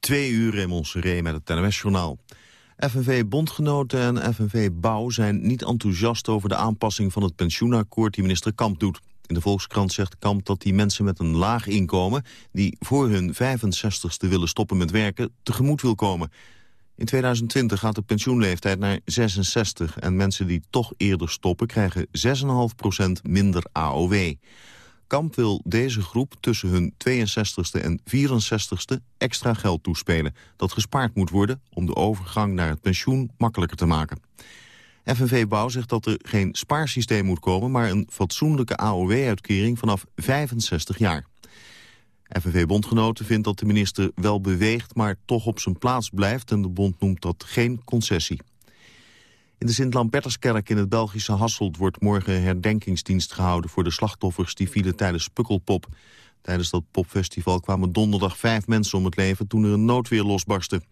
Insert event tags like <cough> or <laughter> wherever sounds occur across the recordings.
Twee uur in Montserrat met het NOS-journaal. FNV-bondgenoten en FNV-bouw zijn niet enthousiast over de aanpassing van het pensioenakkoord die minister Kamp doet. In de Volkskrant zegt Kamp dat die mensen met een laag inkomen... die voor hun 65ste willen stoppen met werken, tegemoet wil komen. In 2020 gaat de pensioenleeftijd naar 66... en mensen die toch eerder stoppen krijgen 6,5% minder AOW. Kamp wil deze groep tussen hun 62ste en 64ste extra geld toespelen... dat gespaard moet worden om de overgang naar het pensioen makkelijker te maken. FNV Bouw zegt dat er geen spaarsysteem moet komen... maar een fatsoenlijke AOW-uitkering vanaf 65 jaar. FNV-bondgenoten vindt dat de minister wel beweegt... maar toch op zijn plaats blijft en de bond noemt dat geen concessie. In de Sint-Lambertuskerk in het Belgische Hasselt wordt morgen herdenkingsdienst gehouden voor de slachtoffers die vielen tijdens Pukkelpop. Tijdens dat popfestival kwamen donderdag vijf mensen om het leven toen er een noodweer losbarstte.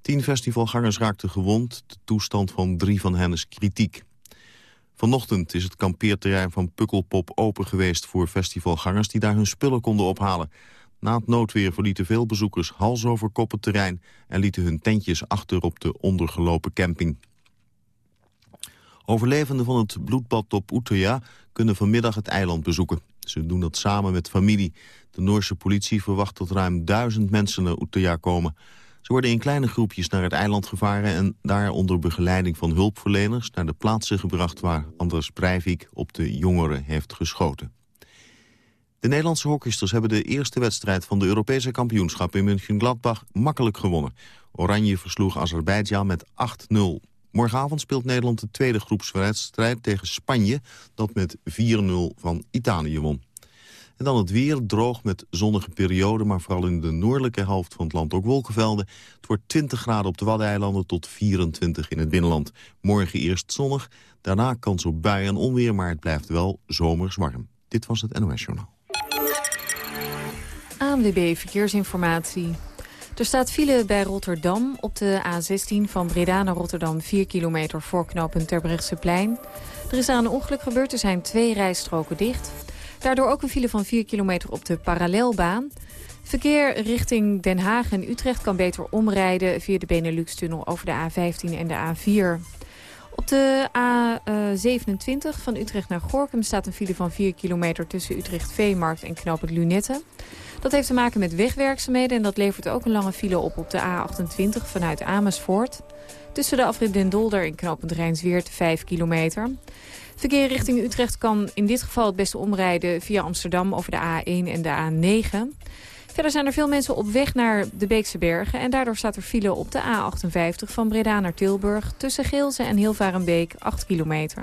Tien festivalgangers raakten gewond, de toestand van drie van hen is kritiek. Vanochtend is het kampeerterrein van Pukkelpop open geweest voor festivalgangers die daar hun spullen konden ophalen. Na het noodweer verlieten veel bezoekers hals over kop het terrein en lieten hun tentjes achter op de ondergelopen camping. Overlevenden van het bloedbad op Utøya kunnen vanmiddag het eiland bezoeken. Ze doen dat samen met familie. De Noorse politie verwacht dat ruim duizend mensen naar Utøya komen. Ze worden in kleine groepjes naar het eiland gevaren... en daar onder begeleiding van hulpverleners naar de plaatsen gebracht... waar Anders Breivik op de jongeren heeft geschoten. De Nederlandse hockeysters hebben de eerste wedstrijd van de Europese kampioenschap in München-Gladbach makkelijk gewonnen. Oranje versloeg Azerbeidzjan met 8-0. Morgenavond speelt Nederland de tweede groepswedstrijd tegen Spanje... dat met 4-0 van Italië won. En dan het weer, droog met zonnige perioden... maar vooral in de noordelijke helft van het land ook wolkenvelden. Het wordt 20 graden op de Waddeneilanden tot 24 in het binnenland. Morgen eerst zonnig, daarna kans op buien en onweer... maar het blijft wel zomers warm. Dit was het NOS Journaal. ANWB Verkeersinformatie. Er staat file bij Rotterdam op de A16 van Breda naar Rotterdam... 4 kilometer voor knooppunt Terbrechtseplein. Er is aan een ongeluk gebeurd, er zijn twee rijstroken dicht. Daardoor ook een file van 4 kilometer op de parallelbaan. Verkeer richting Den Haag en Utrecht kan beter omrijden... via de Benelux-tunnel over de A15 en de A4. Op de A27 van Utrecht naar Gorkum staat een file van 4 kilometer... tussen Utrecht-Veemarkt en knooppunt Lunette... Dat heeft te maken met wegwerkzaamheden en dat levert ook een lange file op op de A28 vanuit Amersfoort. Tussen de afrit Den Dolder en knooppunt Rijnsweert 5 kilometer. Verkeer richting Utrecht kan in dit geval het beste omrijden via Amsterdam over de A1 en de A9. Verder zijn er veel mensen op weg naar de Beekse Bergen... en daardoor staat er file op de A58 van Breda naar Tilburg... tussen Geelse en Hilvarenbeek 8 kilometer.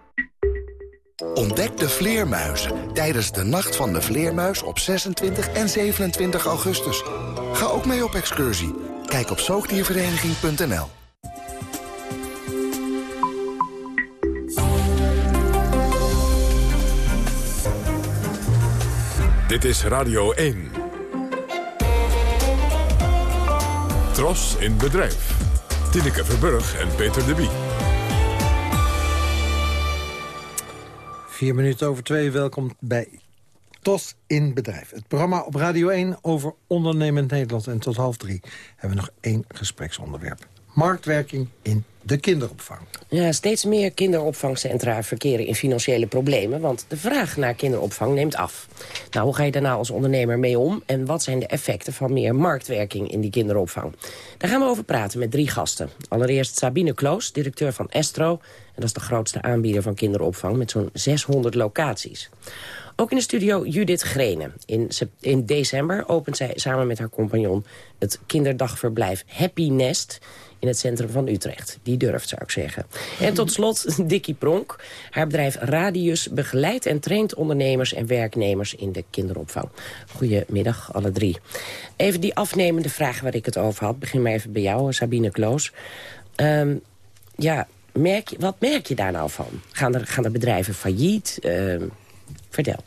Ontdek de vleermuizen tijdens de Nacht van de Vleermuis op 26 en 27 augustus. Ga ook mee op excursie. Kijk op zoogdiervereniging.nl Dit is Radio 1. Tros in bedrijf. Tineke Verburg en Peter de Bie. Vier minuten over twee, welkom bij TOS in Bedrijf. Het programma op Radio 1 over ondernemend Nederland. En tot half drie hebben we nog één gespreksonderwerp. Marktwerking in de kinderopvang. Ja, steeds meer kinderopvangcentra verkeren in financiële problemen... want de vraag naar kinderopvang neemt af. Nou, hoe ga je daar nou als ondernemer mee om... en wat zijn de effecten van meer marktwerking in die kinderopvang? Daar gaan we over praten met drie gasten. Allereerst Sabine Kloos, directeur van Estro... en dat is de grootste aanbieder van kinderopvang... met zo'n 600 locaties. Ook in de studio Judith Grenen. In, in december opent zij samen met haar compagnon het kinderdagverblijf Happy Nest in het centrum van Utrecht. die durft, zou ik zeggen. En tot slot <laughs> Dickie Pronk. Haar bedrijf Radius begeleidt en traint ondernemers en werknemers in de kinderopvang. Goedemiddag, alle drie. Even die afnemende vraag waar ik het over had. Begin maar even bij jou, Sabine Kloos. Ehm, ja, merk, wat merk je daar nou van? Gaan er, gaan er bedrijven failliet? Ehm, vertel.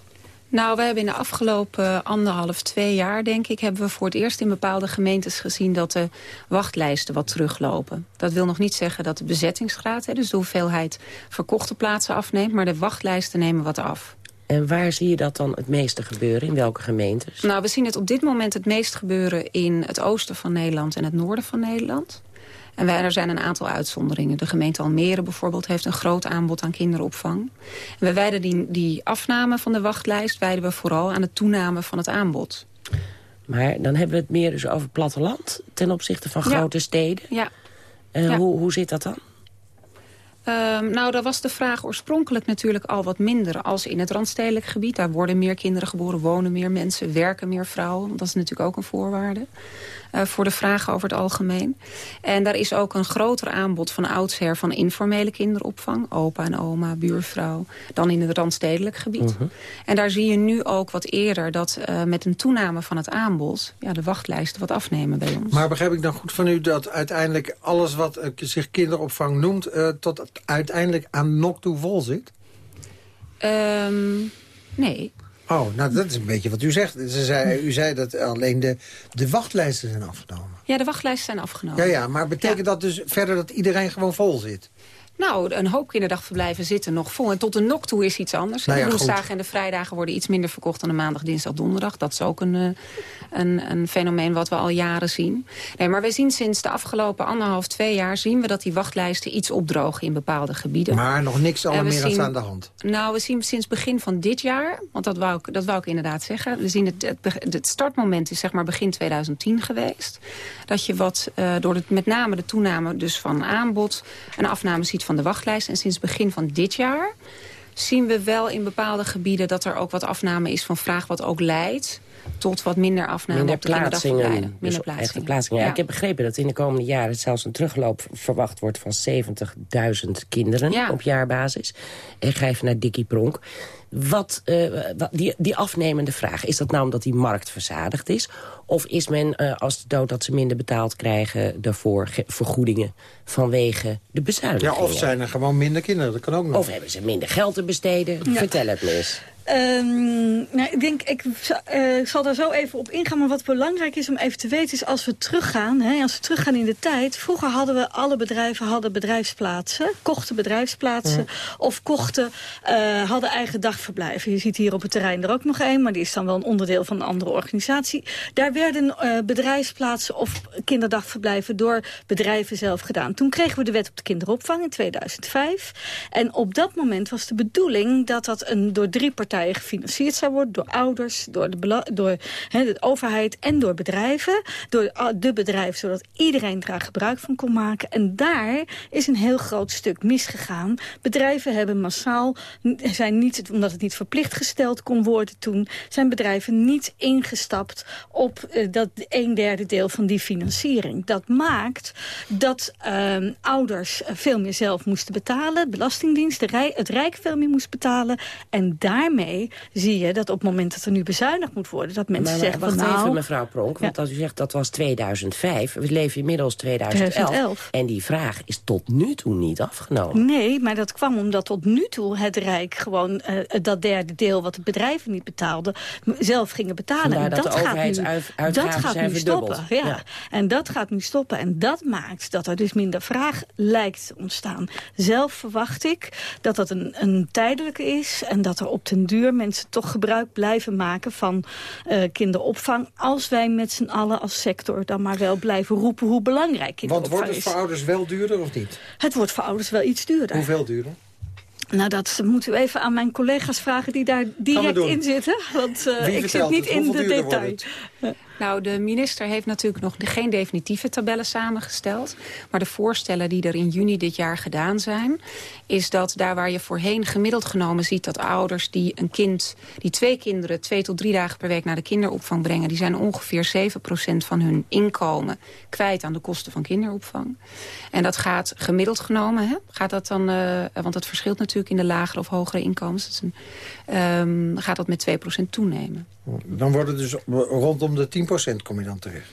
Nou, we hebben in de afgelopen anderhalf, twee jaar, denk ik... hebben we voor het eerst in bepaalde gemeentes gezien... dat de wachtlijsten wat teruglopen. Dat wil nog niet zeggen dat de bezettingsgraad... Hè, dus de hoeveelheid verkochte plaatsen afneemt... maar de wachtlijsten nemen wat af. En waar zie je dat dan het meeste gebeuren? In welke gemeentes? Nou, we zien het op dit moment het meest gebeuren... in het oosten van Nederland en het noorden van Nederland. En wij, er zijn een aantal uitzonderingen. De gemeente Almere bijvoorbeeld heeft een groot aanbod aan kinderopvang. En we wijden die, die afname van de wachtlijst wijden we vooral aan de toename van het aanbod. Maar dan hebben we het meer dus over platteland ten opzichte van grote steden. Ja. Uh, ja. Hoe, hoe zit dat dan? Um, nou, daar was de vraag oorspronkelijk natuurlijk al wat minder als in het Randstedelijk gebied. Daar worden meer kinderen geboren, wonen meer mensen, werken meer vrouwen. Dat is natuurlijk ook een voorwaarde. Uh, voor de vragen over het algemeen. En daar is ook een groter aanbod van oudsher van informele kinderopvang. Opa en oma, buurvrouw. Dan in het Randstedelijk gebied. Uh -huh. En daar zie je nu ook wat eerder dat uh, met een toename van het aanbod... Ja, de wachtlijsten wat afnemen bij ons. Maar begrijp ik dan goed van u dat uiteindelijk alles wat uh, zich kinderopvang noemt... tot uiteindelijk aan nok toe vol zit? Um, nee. Oh, nou dat is een beetje wat u zegt. Ze zei, u zei dat alleen de, de wachtlijsten zijn afgenomen. Ja, de wachtlijsten zijn afgenomen. Ja, ja maar betekent ja. dat dus verder dat iedereen gewoon vol zit? Nou, een hoop kinderdagverblijven zitten nog vol. En tot de nok toe is iets anders. Nou ja, de woensdagen en de vrijdagen worden iets minder verkocht dan de maandag, dinsdag, donderdag. Dat is ook een, een, een fenomeen wat we al jaren zien. Nee, maar we zien sinds de afgelopen anderhalf, twee jaar... zien we dat die wachtlijsten iets opdrogen in bepaalde gebieden. Maar nog niks alarmerends aan de hand? Nou, we zien sinds begin van dit jaar... want dat wou ik, dat wou ik inderdaad zeggen. We zien het, het, het startmoment is zeg maar begin 2010 geweest. Dat je wat, uh, door het, met name de toename dus van aanbod... een afname ziet van de wachtlijst. En sinds begin van dit jaar zien we wel in bepaalde gebieden... dat er ook wat afname is van vraag wat ook leidt tot wat minder afname minder op de plaatsingen. Minder dus plaatsingen. plaatsingen. Ja, Ja. Ik heb begrepen dat in de komende jaren zelfs een terugloop verwacht wordt van 70.000 kinderen Ja. op jaarbasis. En ga even naar Dickie Pronk. Wat, eh, wat- die, die afnemende vraag, is dat nou omdat die markt verzadigd is? Of is men eh, als de dood dat ze minder betaald krijgen... daarvoor ge- vergoedingen vanwege de Ja, bezuinigingen? of zijn er gewoon minder kinderen, dat kan ook nog. Of hebben ze minder geld te besteden? Vertel het me eens. Ehm, nou, ik denk, ik ik zal daar zo even op ingaan. Maar wat belangrijk is om even te weten is als we teruggaan, hè, als we teruggaan in de tijd. Vroeger hadden we, alle bedrijven hadden bedrijfsplaatsen, kochten bedrijfsplaatsen. Of kochten, eh, hadden eigen dagverblijven. Je ziet hier op het terrein er ook nog één, maar die is dan wel een onderdeel van een andere organisatie. Daar werden eh, bedrijfsplaatsen of kinderdagverblijven door bedrijven zelf gedaan. Toen kregen we de wet op de kinderopvang in 2005. En op dat moment was de bedoeling dat dat een, door drie partijen gefinancierd zou worden. Door ouders, door de, door, de overheid en door bedrijven. Door ah, de bedrijven, zodat iedereen daar gebruik van kon maken. En daar is een heel groot stuk misgegaan. Bedrijven hebben massaal, zijn niet, omdat het niet verplicht gesteld kon worden toen, zijn bedrijven niet ingestapt op eh, dat een derde deel van die financiering. Dat maakt dat ehm, ouders eh, veel meer zelf moesten betalen. Belastingdienst, de Rij, het Rijk veel meer moest betalen. En daarmee zie je dat op het moment dat er nu bezuinigd moet worden... dat mensen Maar, maar zeggen wacht van nou... even, mevrouw Pronk. Want Ja. als u zegt dat was 2005. We leven inmiddels 2011. 2011. En die vraag is tot nu toe niet afgenomen. Nee, maar dat kwam omdat tot nu toe het Rijk gewoon eh, dat derde deel wat de bedrijven niet betaalden, zelf gingen betalen. Vandaar en dat gaat nu, dat gaat zijn nu stoppen. Ja. Ja. En dat gaat nu stoppen. En dat maakt dat er dus minder vraag lijkt te ontstaan. Zelf verwacht ik dat dat een, een tijdelijke is en dat er op den duur mensen toch gebruik blijven maken van eh, kinderopvang. Als wij met z'n allen als sector dan maar wel blijven roepen hoe belangrijk Want kinderopvang wordt het is. voor ouders wel duurder of niet? Het wordt voor ouders wel iets duurder. Hoeveel duurder? Nou, dat moet u even aan mijn collega's vragen die daar direct in zitten. Want Wie ik zit niet in de detail. Nou, de minister heeft natuurlijk nog geen definitieve tabellen samengesteld. Maar de voorstellen die er in juni dit jaar gedaan zijn... is dat daar waar je voorheen gemiddeld genomen ziet... dat ouders die een kind, die twee kinderen twee tot drie dagen per week... naar de kinderopvang brengen... die zijn ongeveer 7% van hun inkomen kwijt aan de kosten van kinderopvang. En dat gaat gemiddeld genomen, hè, gaat dat dan... Uh, want dat verschilt natuurlijk in de lagere of hogere inkomens. Um, gaat dat met 2% toenemen. Dan worden dus rondom de 10% kom je dan terecht.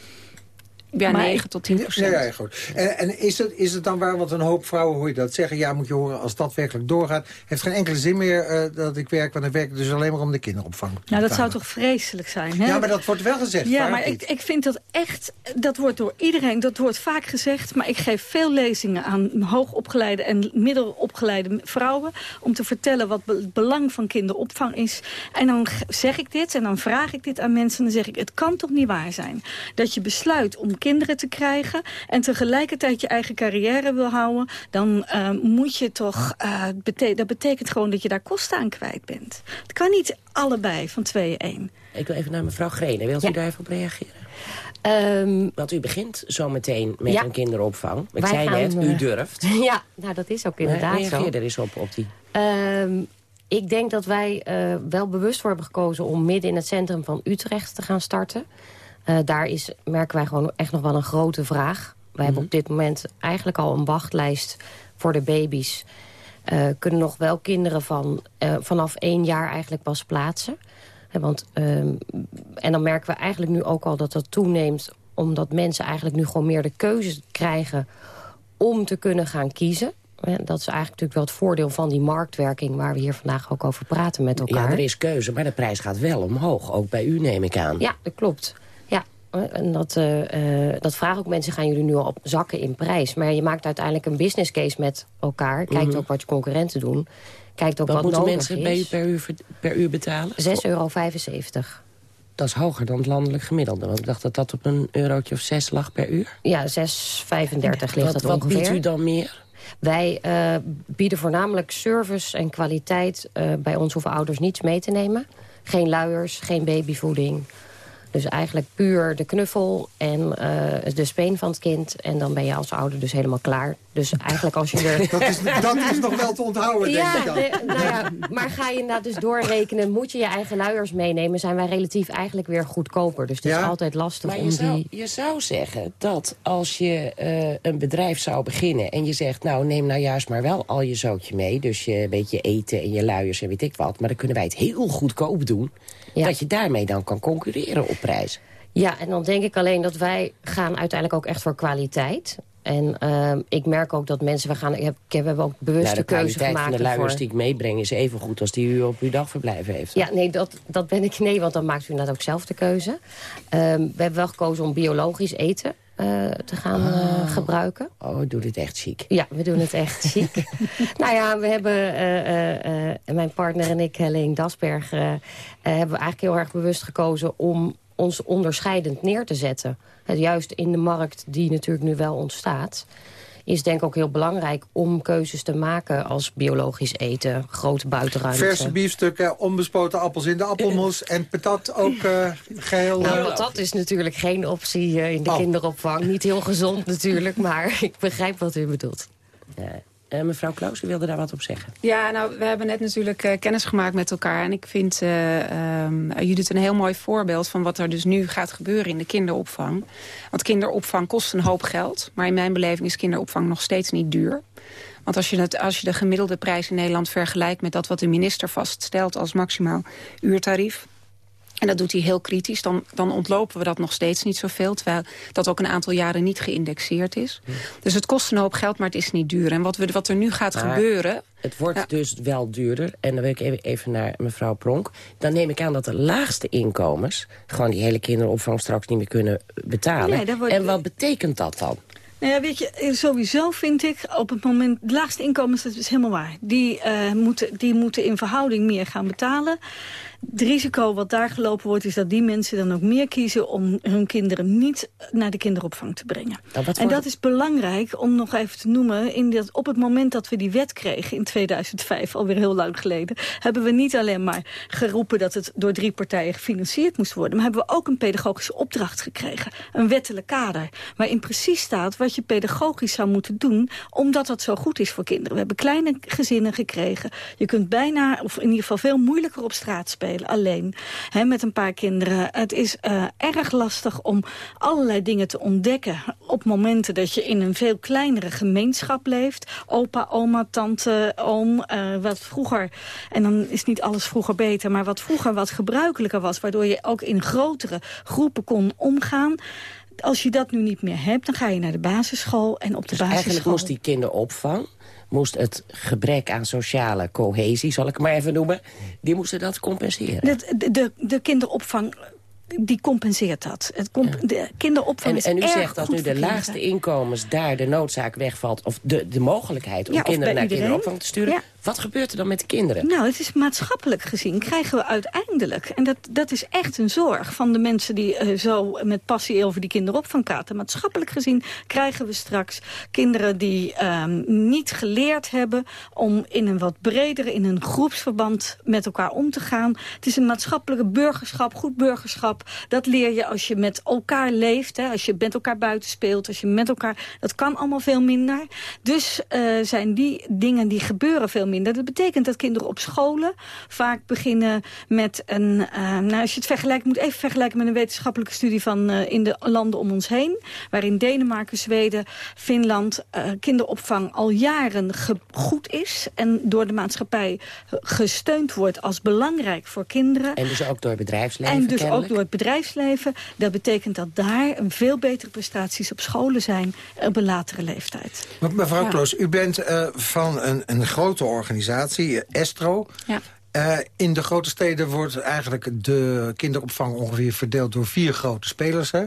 Ja, 9 tot 10 procent. Ja, ja, goed. En, en, is, het, is het dan waar, want een hoop vrouwen hoor je dat zeggen... ja, moet je horen, als dat werkelijk doorgaat... heeft geen enkele zin meer uh, dat ik werk... want dan werk ik dus alleen maar om de kinderopvang Nou, dat zou toch vreselijk zijn, hè? Ja, maar dat wordt wel gezegd. Ja, maar ik, ik vind dat echt... dat wordt door iedereen, dat wordt vaak gezegd... maar ik geef veel lezingen aan hoogopgeleide en middelopgeleide vrouwen... om te vertellen wat het belang van kinderopvang is. En dan zeg ik dit en dan vraag ik dit aan mensen... en dan zeg ik, het kan toch niet waar zijn... dat je besluit om kinderen te krijgen... en tegelijkertijd je eigen carrière wil houden... dan uh, moet je toch... Uh, bete dat betekent gewoon dat je daar kosten aan kwijt bent. Het kan niet allebei van 2 1. Ik wil even naar mevrouw Grene. Wilt u daar even op reageren? Um, Want u begint zometeen met ja. een kinderopvang. Ik Wij zei gaan, net, u uh, durft. <laughs> Ja, nou dat is ook inderdaad Reageer zo. Reageer er eens op, op die... Um, ik denk dat wij uh, wel bewust voor hebben gekozen om midden in het centrum van Utrecht te gaan starten. Uh, daar is, merken wij gewoon echt nog wel een grote vraag. Wij mm -hmm. hebben op dit moment eigenlijk al een wachtlijst voor de baby's. Uh, kunnen nog wel kinderen van, uh, vanaf één jaar eigenlijk pas plaatsen. Want, um, en dan merken we eigenlijk nu ook al dat dat toeneemt... omdat mensen eigenlijk nu gewoon meer de keuze krijgen om te kunnen gaan kiezen. Dat is eigenlijk natuurlijk wel het voordeel van die marktwerking... waar we hier vandaag ook over praten met elkaar. Ja, er is keuze, maar de prijs gaat wel omhoog. Ook bij u neem ik aan. Ja, dat klopt. En dat, uh, uh, dat vragen ook mensen, gaan jullie nu al op zakken in prijs? Maar je maakt uiteindelijk een business case met elkaar. Kijkt mm -hmm. ook wat je concurrenten doen. Kijkt ook wat, wat moeten mensen is. per, uur, per uur betalen? 6,75 euro. Dat is hoger dan het landelijk gemiddelde. Want ik dacht dat dat op een eurotje of 6 lag per uur. Ja, 6,35 ligt wat, dat wat ongeveer. Wat biedt u dan meer? Wij uh, bieden voornamelijk service en kwaliteit. Uh, bij ons hoeven ouders niets mee te nemen. Geen luiers, geen babyvoeding. Dus eigenlijk puur de knuffel en uh, de speen van het kind. En dan ben je als ouder dus helemaal klaar. Dus eigenlijk als je er... <laughs> dat, is, dat is nog wel te onthouden, ja, denk ik dan. De, nou ja, maar ga je inderdaad dus doorrekenen... moet je je eigen luiers meenemen... zijn wij relatief eigenlijk weer goedkoper. Dus het is ja? altijd lastig maar je om zou, die... je zou zeggen dat als je uh, een bedrijf zou beginnen... en je zegt, nou neem nou juist maar wel al je zootje mee... dus je beetje eten en je luiers en weet ik wat... maar dan kunnen wij het heel goedkoop doen... Ja. dat je daarmee dan kan concurreren op prijs. Ja, en dan denk ik alleen dat wij gaan uiteindelijk ook echt voor kwaliteit. En uh, ik merk ook dat mensen, we, gaan, ik heb, ik heb ook bewust nou, de keuze gemaakt. De kwaliteit van de luiers die ik meebreng is even goed als die u op uw dagverblijf heeft. Ja, nee, dat, dat ben ik nee, want dan maakt u inderdaad ook zelf de keuze. Um, we hebben wel gekozen om biologisch eten uh, te gaan uh, oh. gebruiken. Oh, we doen het echt chic. Ja, we doen het echt <laughs> chic. nou ja, we hebben, uh, mijn partner en ik, Helene Dasberg... hebben we eigenlijk heel erg bewust gekozen om ons onderscheidend neer te zetten. Het juist in de markt die natuurlijk nu wel ontstaat is denk ik ook heel belangrijk om keuzes te maken als biologisch eten, grote buitenruimte. Verse biefstukken, onbespoten appels in de appelmos en patat ook uh, geheel... Nou, patat is natuurlijk geen optie in de oh. kinderopvang. Niet heel gezond natuurlijk, maar <laughs> ik begrijp wat u bedoelt. Ja. Uh, mevrouw Klaus, u wilde daar wat op zeggen. Ja, nou, we hebben net natuurlijk uh, kennis gemaakt met elkaar. En ik vind, uh, um, een heel mooi voorbeeld van wat er dus nu gaat gebeuren in de kinderopvang. Want kinderopvang kost een hoop geld. Maar in mijn beleving is kinderopvang nog steeds niet duur. Want als je, het, als je de gemiddelde prijs in Nederland vergelijkt met dat wat de minister vaststelt als maximaal uurtarief. En dat doet hij heel kritisch. Dan, dan ontlopen we dat nog steeds niet zoveel. Terwijl dat ook een aantal jaren niet geïndexeerd is. Ja. Dus het kost een hoop geld, maar het is niet duur. En wat, we, wat er nu gaat maar gebeuren... Het wordt ja. dus wel duurder. En dan wil ik even, even naar mevrouw Pronk. Dan neem ik aan dat de laagste inkomens... gewoon die hele kinderopvang straks niet meer kunnen betalen. Nee, wordt... En wat betekent dat dan? Nou ja, weet je, sowieso vind ik op het moment... de laagste inkomens, dat is helemaal waar. Die, uh, moeten, die moeten in verhouding meer gaan betalen. Het risico wat daar gelopen wordt... is dat die mensen dan ook meer kiezen om hun kinderen niet naar de kinderopvang te brengen. Nou, en dat is belangrijk om nog even te noemen. In dat, op het moment dat we die wet kregen in 2005, alweer heel lang geleden... hebben we niet alleen maar geroepen dat het door drie partijen gefinancierd moest worden... maar hebben we ook een pedagogische opdracht gekregen. Een wettelijk kader. Waarin precies staat wat je pedagogisch zou moeten doen... omdat dat zo goed is voor kinderen. We hebben kleine gezinnen gekregen. Je kunt bijna, of in ieder geval veel moeilijker op straat spelen. Alleen, hè, met een paar kinderen. Het is eh, erg lastig om allerlei dingen te ontdekken... op momenten dat je in een veel kleinere gemeenschap leeft. Opa, oma, tante, oom. eh, wat vroeger, en dan is niet alles vroeger beter... maar wat vroeger wat gebruikelijker was... waardoor je ook in grotere groepen kon omgaan... Als je dat nu niet meer hebt, dan ga je naar de basisschool. En op de Dus eigenlijk basisschool... moest die kinderopvang... moest het gebrek aan sociale cohesie, zal ik het maar even noemen... die moesten dat compenseren. De, de, de, de kinderopvang die compenseert dat. Het comp- De kinderopvang En, u zegt dat nu de laagste inkomens daar de noodzaak wegvalt... of de, de mogelijkheid om Ja, kinderen naar iedereen. kinderopvang te sturen. Ja. Wat gebeurt er dan met de kinderen? Nou, het is maatschappelijk gezien krijgen we uiteindelijk... en dat, dat is echt een zorg van de mensen die eh, zo met passie over die kinderopvang praten. Maatschappelijk gezien krijgen we straks kinderen die ehm, niet geleerd hebben... om in een wat bredere, in een groepsverband met elkaar om te gaan. Het is een maatschappelijke burgerschap, goed burgerschap. Dat leer je als je met elkaar leeft, hè, als je met elkaar buiten speelt... als je met elkaar... Dat kan allemaal veel minder. Dus eh, zijn die dingen die gebeuren veel minder. Dat betekent dat kinderen op scholen vaak beginnen met een... eh, nou, als je het vergelijkt, moet even vergelijken met een wetenschappelijke studie van eh, in de landen om ons heen. Waarin Denemarken, Zweden, Finland eh, kinderopvang al jaren goed is. En door de maatschappij gesteund wordt als belangrijk voor kinderen. En dus ook door het bedrijfsleven En dus kennelijk. ook door het bedrijfsleven. Dat betekent dat daar een veel betere prestaties op scholen zijn op een latere leeftijd. Me- Mevrouw Ja. Kloos, u bent eh, van een, een grote organisatie, eh, Estro. Ja. Eh, in de grote steden wordt eigenlijk de kinderopvang ongeveer verdeeld door vier grote spelers. Hè?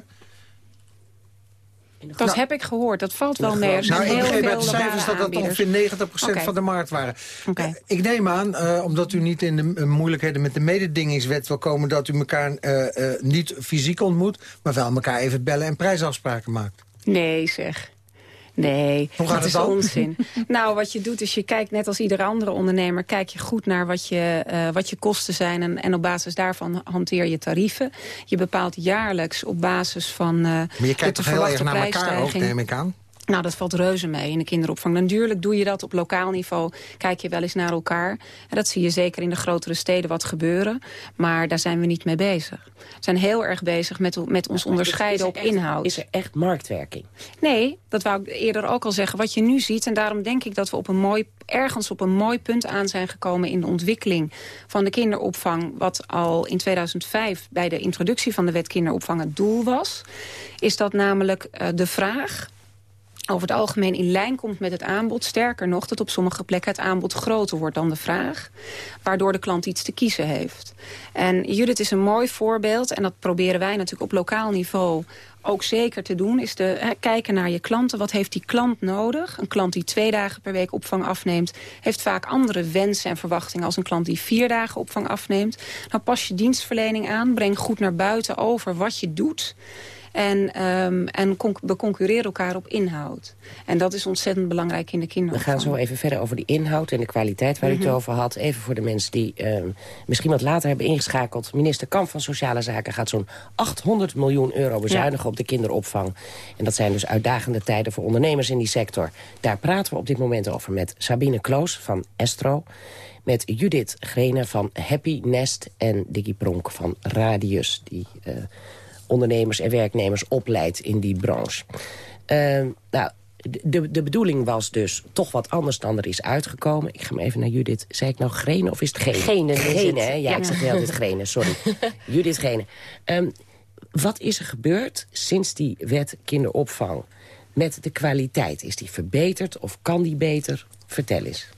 Dat Nou, heb ik gehoord. Dat valt wel mee. Er zijn Nou, ik heel uit de cijfers dat dat ongeveer 90% Oké. van de markt waren. Oké. Eh, ik neem aan, eh, omdat u niet in de moeilijkheden met de mededingingswet wil komen... dat u elkaar eh, eh, niet fysiek ontmoet, maar wel elkaar even bellen en prijsafspraken maakt. Nee, zeg. Nee, dat het is dan? onzin. <laughs> nou, wat je doet is je kijkt net als iedere andere ondernemer... kijk je goed naar wat je, eh, wat je kosten zijn... En, en op basis daarvan hanteer je tarieven. Je bepaalt jaarlijks op basis van eh Maar je kijkt toch heel erg naar elkaar ook, neem ik aan? Nou, dat valt reuze mee in de kinderopvang. Natuurlijk doe je dat op lokaal niveau. Kijk je wel eens naar elkaar. En dat zie je zeker in de grotere steden wat gebeuren. Maar daar zijn we niet mee bezig. We zijn heel erg bezig met, met ons onderscheiden op echt- inhoud. Is er echt marktwerking? Nee, dat wou ik eerder ook al zeggen. Wat je nu ziet, en daarom denk ik dat we op een mooi, ergens op een mooi punt aan zijn gekomen... in de ontwikkeling van de kinderopvang... wat al in 2005 bij de introductie van de wet kinderopvang het doel was... is dat namelijk eh, de vraag over het algemeen in lijn komt met het aanbod. Sterker nog, dat op sommige plekken het aanbod groter wordt dan de vraag. Waardoor de klant iets te kiezen heeft. En Judith is een mooi voorbeeld. En dat proberen wij natuurlijk op lokaal niveau ook zeker te doen. Is de, kijken naar je klanten. Wat heeft die klant nodig? Een klant die twee dagen per week opvang afneemt... heeft vaak andere wensen en verwachtingen... als een klant die vier dagen opvang afneemt. Nou, pas je dienstverlening aan. Breng goed naar buiten over wat je doet. En, ehm, en we concurreren elkaar op inhoud. En dat is ontzettend belangrijk in de We kinderopvang. gaan zo even verder over die inhoud en de kwaliteit waar u Mhm. het over had. Even voor de mensen die ehm, misschien wat later hebben ingeschakeld. Minister Kamp van Sociale Zaken gaat zo'n 800 miljoen euro bezuinigen op de kinderopvang. En dat zijn dus uitdagende tijden voor ondernemers in die sector. Daar praten we op dit moment over met Sabine Kloos van Estro. Met Judith Grene van Happy Nest en Diggy Pronk van Radius. Die eh, ondernemers en werknemers opleidt in die branche. Ehm, nou, de, de bedoeling was dus toch wat anders dan er is uitgekomen. Ik ga maar even naar Judith. Zei ik nou Grene of is het Gene? Gene is Gene, het. hè? Ja, Ja. ik zeg heel dit Grene, sorry. <laughs> Judith Gene. Ehm, wat is er gebeurd sinds die wet kinderopvang met de kwaliteit? Is die verbeterd of kan die beter? Vertel eens.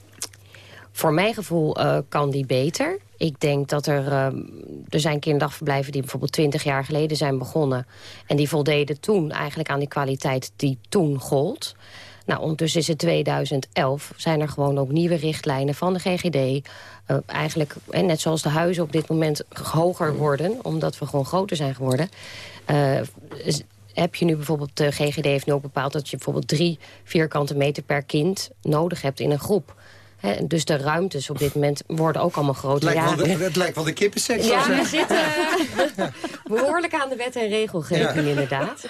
Voor mijn gevoel eh, kan die beter. Ik denk dat er... eh, er zijn kinderdagverblijven die bijvoorbeeld 20 jaar geleden zijn begonnen. En die voldeden toen eigenlijk aan die kwaliteit die toen gold. Nou, ondertussen is het 2011. Zijn er gewoon ook nieuwe richtlijnen van de GGD. Uh, eigenlijk, en net zoals de huizen op dit moment hoger worden... omdat we gewoon groter zijn geworden... Uh, heb je nu bijvoorbeeld, de GGD heeft nu ook bepaald... dat je bijvoorbeeld drie vierkante meter per kind nodig hebt in een groep. He, dus de ruimtes op dit moment worden ook allemaal groter. Het lijkt, wel, de, het lijkt wel de. Ja, we zitten behoorlijk aan de wet en regelgeving ja. inderdaad.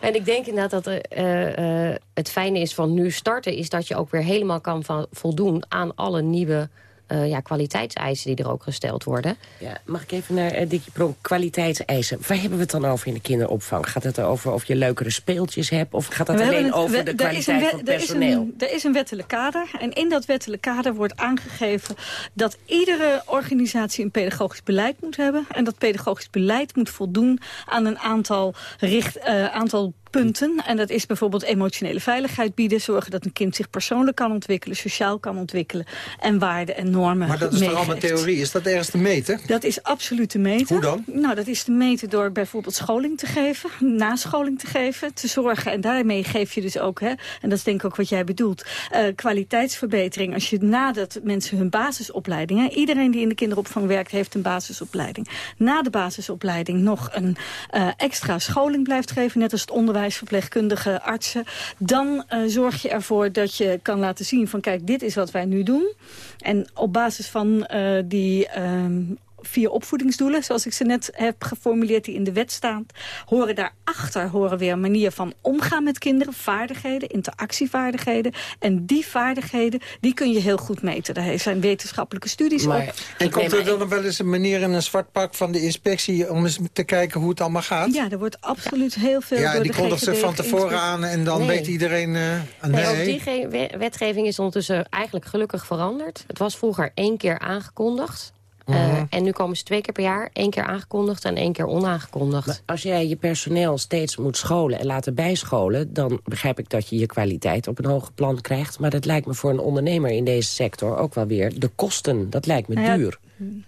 En ik denk inderdaad dat uh, uh, het fijne is van nu starten... is dat je ook weer helemaal kan van voldoen aan alle nieuwe uh, ja, kwaliteitseisen die er ook gesteld worden. Ja, mag ik even naar uh, Dikkie Pronk, kwaliteitseisen. Waar hebben we het dan over in de kinderopvang? Gaat het over of je leukere speeltjes hebt? Of gaat het we alleen over we, de kwaliteit van personeel? Er is, een, er is een wettelijk kader. En in dat wettelijk kader wordt aangegeven... dat iedere organisatie een pedagogisch beleid moet hebben. En dat pedagogisch beleid moet voldoen aan een aantal, richt, uh, aantal punten. En dat is bijvoorbeeld emotionele veiligheid bieden. Zorgen dat een kind zich persoonlijk kan ontwikkelen, sociaal kan ontwikkelen. En waarden en normen Maar dat is toch allemaal theorie? Is dat ergens te meten? Dat is absoluut te meten. Hoe dan? Nou, dat is te meten door bijvoorbeeld scholing te geven. Nascholing te geven. Te zorgen. En daarmee geef je dus ook, hè, en dat is denk ik ook wat jij bedoelt, uh, kwaliteitsverbetering. Als je nadat mensen hun basisopleiding, hè, iedereen die in de kinderopvang werkt heeft een basisopleiding. Na de basisopleiding nog een uh, extra scholing blijft geven, net als het onderwijs verpleegkundige, artsen. Dan uh, zorg je ervoor dat je kan laten zien van kijk, dit is wat wij nu doen. En op basis van uh, die um, vier opvoedingsdoelen, zoals ik ze net heb geformuleerd, die in de wet staan, horen daarachter horen weer een manier van omgaan met kinderen, vaardigheden, interactievaardigheden. En die vaardigheden, die kun je heel goed meten. Daar zijn wetenschappelijke studies maar, op. En komt er dan nog wel eens een manier in een zwart pak van de inspectie om eens te kijken hoe het allemaal gaat? Ja, er wordt absoluut heel veel Ja, die kondigt ze van tevoren aan en dan weet iedereen... Uh, nee. nee. Ook die wetgeving is ondertussen eigenlijk gelukkig veranderd. Het was vroeger één keer aangekondigd. Uh, mm -hmm. En nu komen ze twee keer per jaar. één keer aangekondigd en één keer onaangekondigd. Maar als jij je personeel steeds moet scholen en laten bijscholen... dan begrijp ik dat je je kwaliteit op een hoger plan krijgt. Maar dat lijkt me voor een ondernemer in deze sector ook wel weer de kosten. Dat lijkt me ja, duur.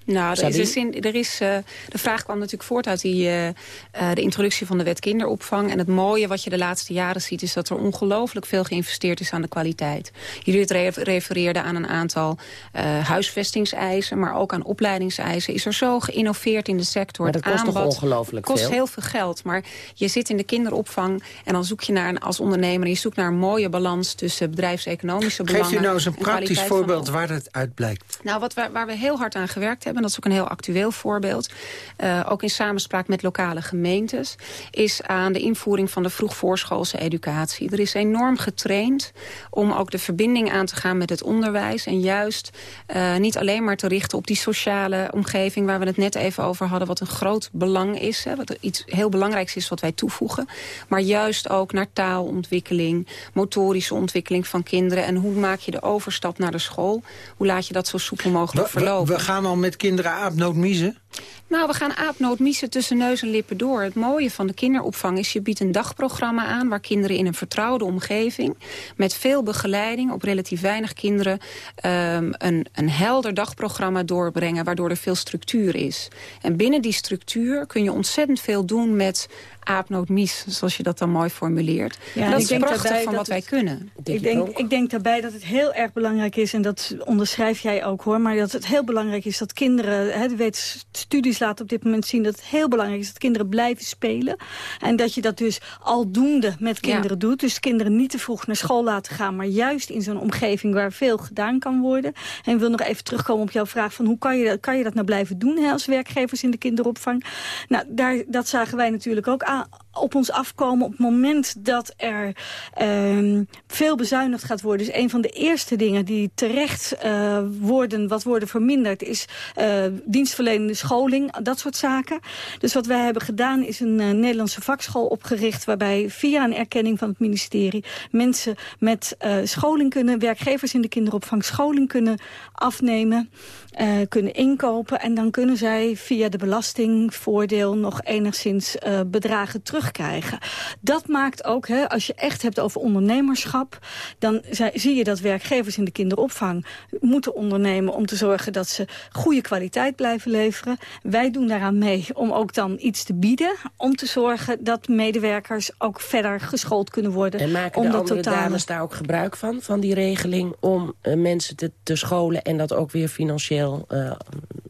Nou, er is, in, er is, uh, de vraag kwam natuurlijk voort uit die, uh, uh, de introductie van de wet kinderopvang. En het mooie wat je de laatste jaren ziet... is dat er ongelooflijk veel geïnvesteerd is aan de kwaliteit. Jullie re refereerden aan een aantal huisvestingseisen... maar ook aan opleidingseisen. Is er zo geïnnoveerd in de sector. Maar dat kost aanbod, toch ongelooflijk kost veel? heel veel geld. Maar je zit in de kinderopvang en dan zoek je naar, als ondernemer... je zoekt naar een mooie balans tussen bedrijfseconomische belangen... Geef je nou eens een praktisch voorbeeld waar dat uit blijkt? Nou, wat we, waar we heel hard aan gewerkt hebben... dat is ook een heel actueel voorbeeld... Uh, ook in samenspraak met lokale gemeentes... is aan de invoering van de vroegvoorschoolse educatie. Er is enorm getraind om ook de verbinding aan te gaan met het onderwijs... en juist uh, niet alleen maar te richten op die sociale omgeving... waar we het net even over hadden, wat een groot belang is. Hè, wat iets heel belangrijks is wat wij toevoegen. Maar juist ook naar taalontwikkeling, motorische ontwikkeling van kinderen... en hoe maak je de overstap naar de school? Hoe laat je dat zo soepel mogelijk we, verlopen? We, we gaan al met kinderen aapnootmiezen? Nou, we gaan aapnootmiezen tussen neus en lippen door. Het mooie van de kinderopvang is, je biedt een dagprogramma aan... waar kinderen in een vertrouwde omgeving... met veel begeleiding op relatief weinig kinderen... Um, een, een helder dagprogramma doorbrengen... waardoor er veel structuur is. En binnen die structuur kun je ontzettend veel doen met aapnootmies, zoals je dat dan mooi formuleert. Ja, en dat is prachtig van wat wij het, kunnen. Ik denk, ik denk daarbij dat het heel erg belangrijk is... en dat onderschrijf jij ook hoor... maar dat het heel belangrijk is dat kinderen... Hè, weet, studies laten op dit moment zien dat het heel belangrijk is... dat kinderen blijven spelen. En dat je dat dus aldoende met kinderen ja. doet. Dus kinderen niet te vroeg naar school laten gaan... maar juist in zo'n omgeving waar veel gedaan kan worden. En ik wil nog even terugkomen op jouw vraag... van hoe kan je, kan je dat nou blijven doen hè, als werkgevers in de kinderopvang? Nou, daar, dat zagen wij natuurlijk ook aan op ons afkomen op het moment dat er um, veel bezuinigd gaat worden. Dus een van de eerste dingen die terecht uh, worden, wat worden verminderd... is uh, dienstverlenende scholing, dat soort zaken. Dus wat wij hebben gedaan is een uh, Nederlandse vakschool opgericht... waarbij via een erkenning van het ministerie... mensen met scholing kunnen, werkgevers in de kinderopvang... scholing kunnen afnemen, kunnen inkopen... en dan kunnen zij via de belastingvoordeel nog enigszins bedragen terugkrijgen. Dat maakt ook, hè, als je echt hebt over ondernemerschap... dan zie je dat werkgevers in de kinderopvang moeten ondernemen... om te zorgen dat ze goede kwaliteit blijven leveren. Wij doen daaraan mee om ook dan iets te bieden. Om te zorgen dat medewerkers ook verder geschoold kunnen worden. En maken om de dat andere totale... dames daar ook gebruik van? Van die regeling om uh, mensen te, te, scholen en dat ook weer financieel... Uh,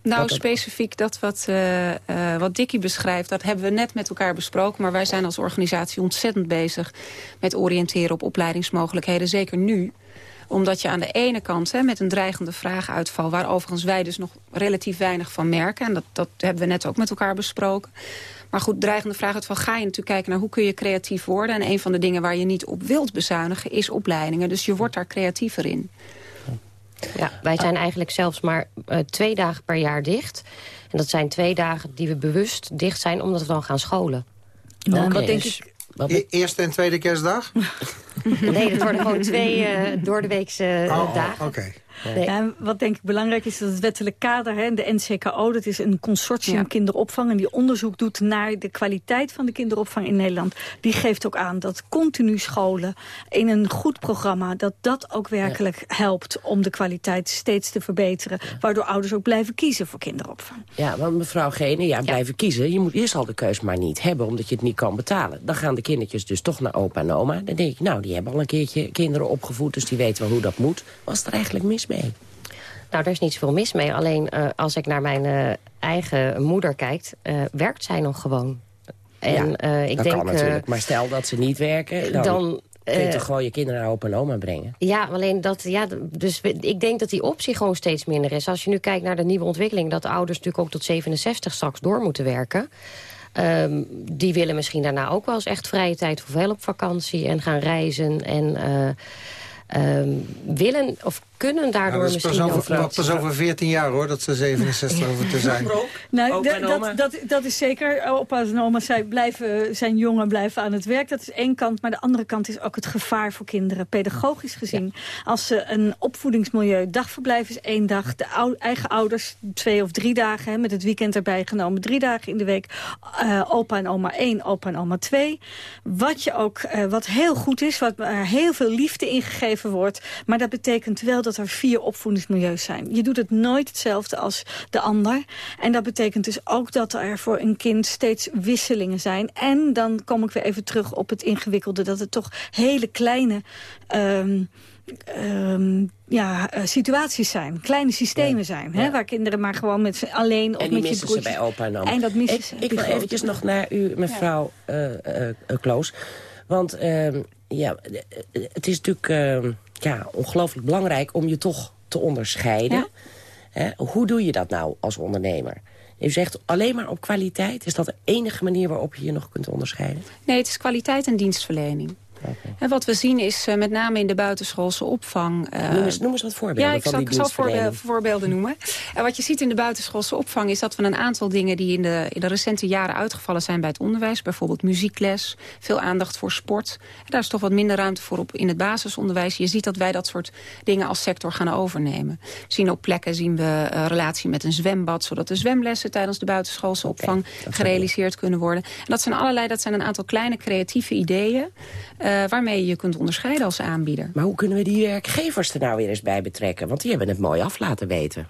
nou, dat specifiek dat wat, uh, wat Dickie beschrijft... dat hebben we net met elkaar besproken. Maar wij zijn als organisatie ontzettend bezig met oriënteren op opleidingsmogelijkheden. Zeker nu omdat je aan de ene kant hè, met een dreigende vraaguitval... waar overigens wij dus nog relatief weinig van merken... en dat, dat hebben we net ook met elkaar besproken... Maar goed, dreigende vraaguitval ga je natuurlijk kijken naar hoe kun je creatief worden. En een van de dingen waar je niet op wilt bezuinigen is opleidingen. Dus je wordt daar creatiever in. Ja, wij zijn eigenlijk zelfs maar uh, twee dagen per jaar dicht. En dat zijn twee dagen die we bewust dicht zijn omdat we dan gaan scholen. Nou, okay. wat denk ik... Wat... E eerste en tweede kerstdag? nee, dat worden gewoon twee uh, door de weekse uh, oh, dagen. Oké. Okay. Nee. Wat denk ik belangrijk is, dat het wettelijk kader, hè, de NCKO... dat is een consortium ja. kinderopvang en die onderzoek doet naar de kwaliteit van de kinderopvang in Nederland. Die geeft ook aan dat continu scholen in een goed programma... dat dat ook werkelijk ja. helpt om de kwaliteit steeds te verbeteren. Waardoor ouders ook blijven kiezen voor kinderopvang. Ja, want mevrouw Gene, ja, blijven kiezen. Je moet eerst al de keus maar niet hebben, omdat je het niet kan betalen. Dan gaan de kindertjes dus toch naar opa en oma. Dan denk je, nou, die hebben al een keertje kinderen opgevoed... dus die weten wel hoe dat moet. Was er eigenlijk mis mee? Nou, daar is niet zoveel mis mee. Alleen uh, als ik naar mijn uh, eigen moeder kijk, uh, werkt zij nog gewoon. En, ja, ik dat denk, kan natuurlijk. maar stel dat ze niet werken, dan, dan kun je toch gewoon je kinderen naar opa en oma brengen? Ja, alleen dat, ja, dus ik denk dat die optie gewoon steeds minder is. Als je nu kijkt naar de nieuwe ontwikkeling... dat de ouders natuurlijk ook tot 67 straks door moeten werken... Um, die willen misschien daarna ook wel eens echt vrije tijd... voor veel op vakantie en gaan reizen en... Um, willen of kunnen daardoor dat misschien... Pas over, pas over 14 jaar hoor, dat ze 67 over <laughs> te zijn. nou, dat, dat, dat is zeker. Opa's en oma's zij blijven, zijn jong en blijven aan het werk. Dat is één kant. Maar de andere kant is ook het gevaar voor kinderen. Pedagogisch gezien. Ja. Als ze een opvoedingsmilieu... Dagverblijf is één dag. De ou, eigen ouders twee of drie dagen. Hè, met het weekend erbij genomen. Drie dagen in de week. Uh, opa en oma één, opa en oma twee. Wat, je ook, uh, wat heel goed is. Wat er heel veel liefde ingegeven wordt. Maar dat betekent wel dat er vier opvoedingsmilieus zijn. Je doet het nooit hetzelfde als de ander. En dat betekent dus ook dat er voor een kind steeds wisselingen zijn. En dan kom ik weer even terug op het ingewikkelde... dat het toch hele kleine... Um, um, ja, uh, situaties zijn. Kleine systemen ja. zijn. Hè, ja. Waar kinderen maar gewoon met alleen of met je broertje... ze bij opa en oma. En dat missen ik, ze. Ik wil eventjes nog naar u, mevrouw ja. uh, uh, Kloos. Want uh, ja, het is natuurlijk ja, ongelooflijk belangrijk om je toch te onderscheiden. Ja. Hoe doe je dat nou als ondernemer? U zegt alleen maar op kwaliteit. Is dat de enige manier waarop je je nog kunt onderscheiden? Nee, het is kwaliteit en dienstverlening. Okay. En wat we zien is uh, met name in de buitenschoolse opvang... Uh, noem, eens, noem eens wat voorbeelden ja, ik zal, ik zal voorbeelden, voorbeelden noemen. En wat je ziet in de buitenschoolse opvang is dat we een aantal dingen... die in de, in de recente jaren uitgevallen zijn bij het onderwijs... bijvoorbeeld muziekles, veel aandacht voor sport. En daar is toch wat minder ruimte voor op in het basisonderwijs. Je ziet dat wij dat soort dingen als sector gaan overnemen. We zien op plekken zien we uh, relatie met een zwembad... zodat de zwemlessen tijdens de buitenschoolse opvang okay, gerealiseerd kunnen worden. En dat zijn allerlei, dat zijn een aantal kleine creatieve ideeën... Uh, waarmee je je kunt onderscheiden als aanbieder. Maar hoe kunnen we die werkgevers er nou weer eens bij betrekken? Want die hebben het mooi af laten weten.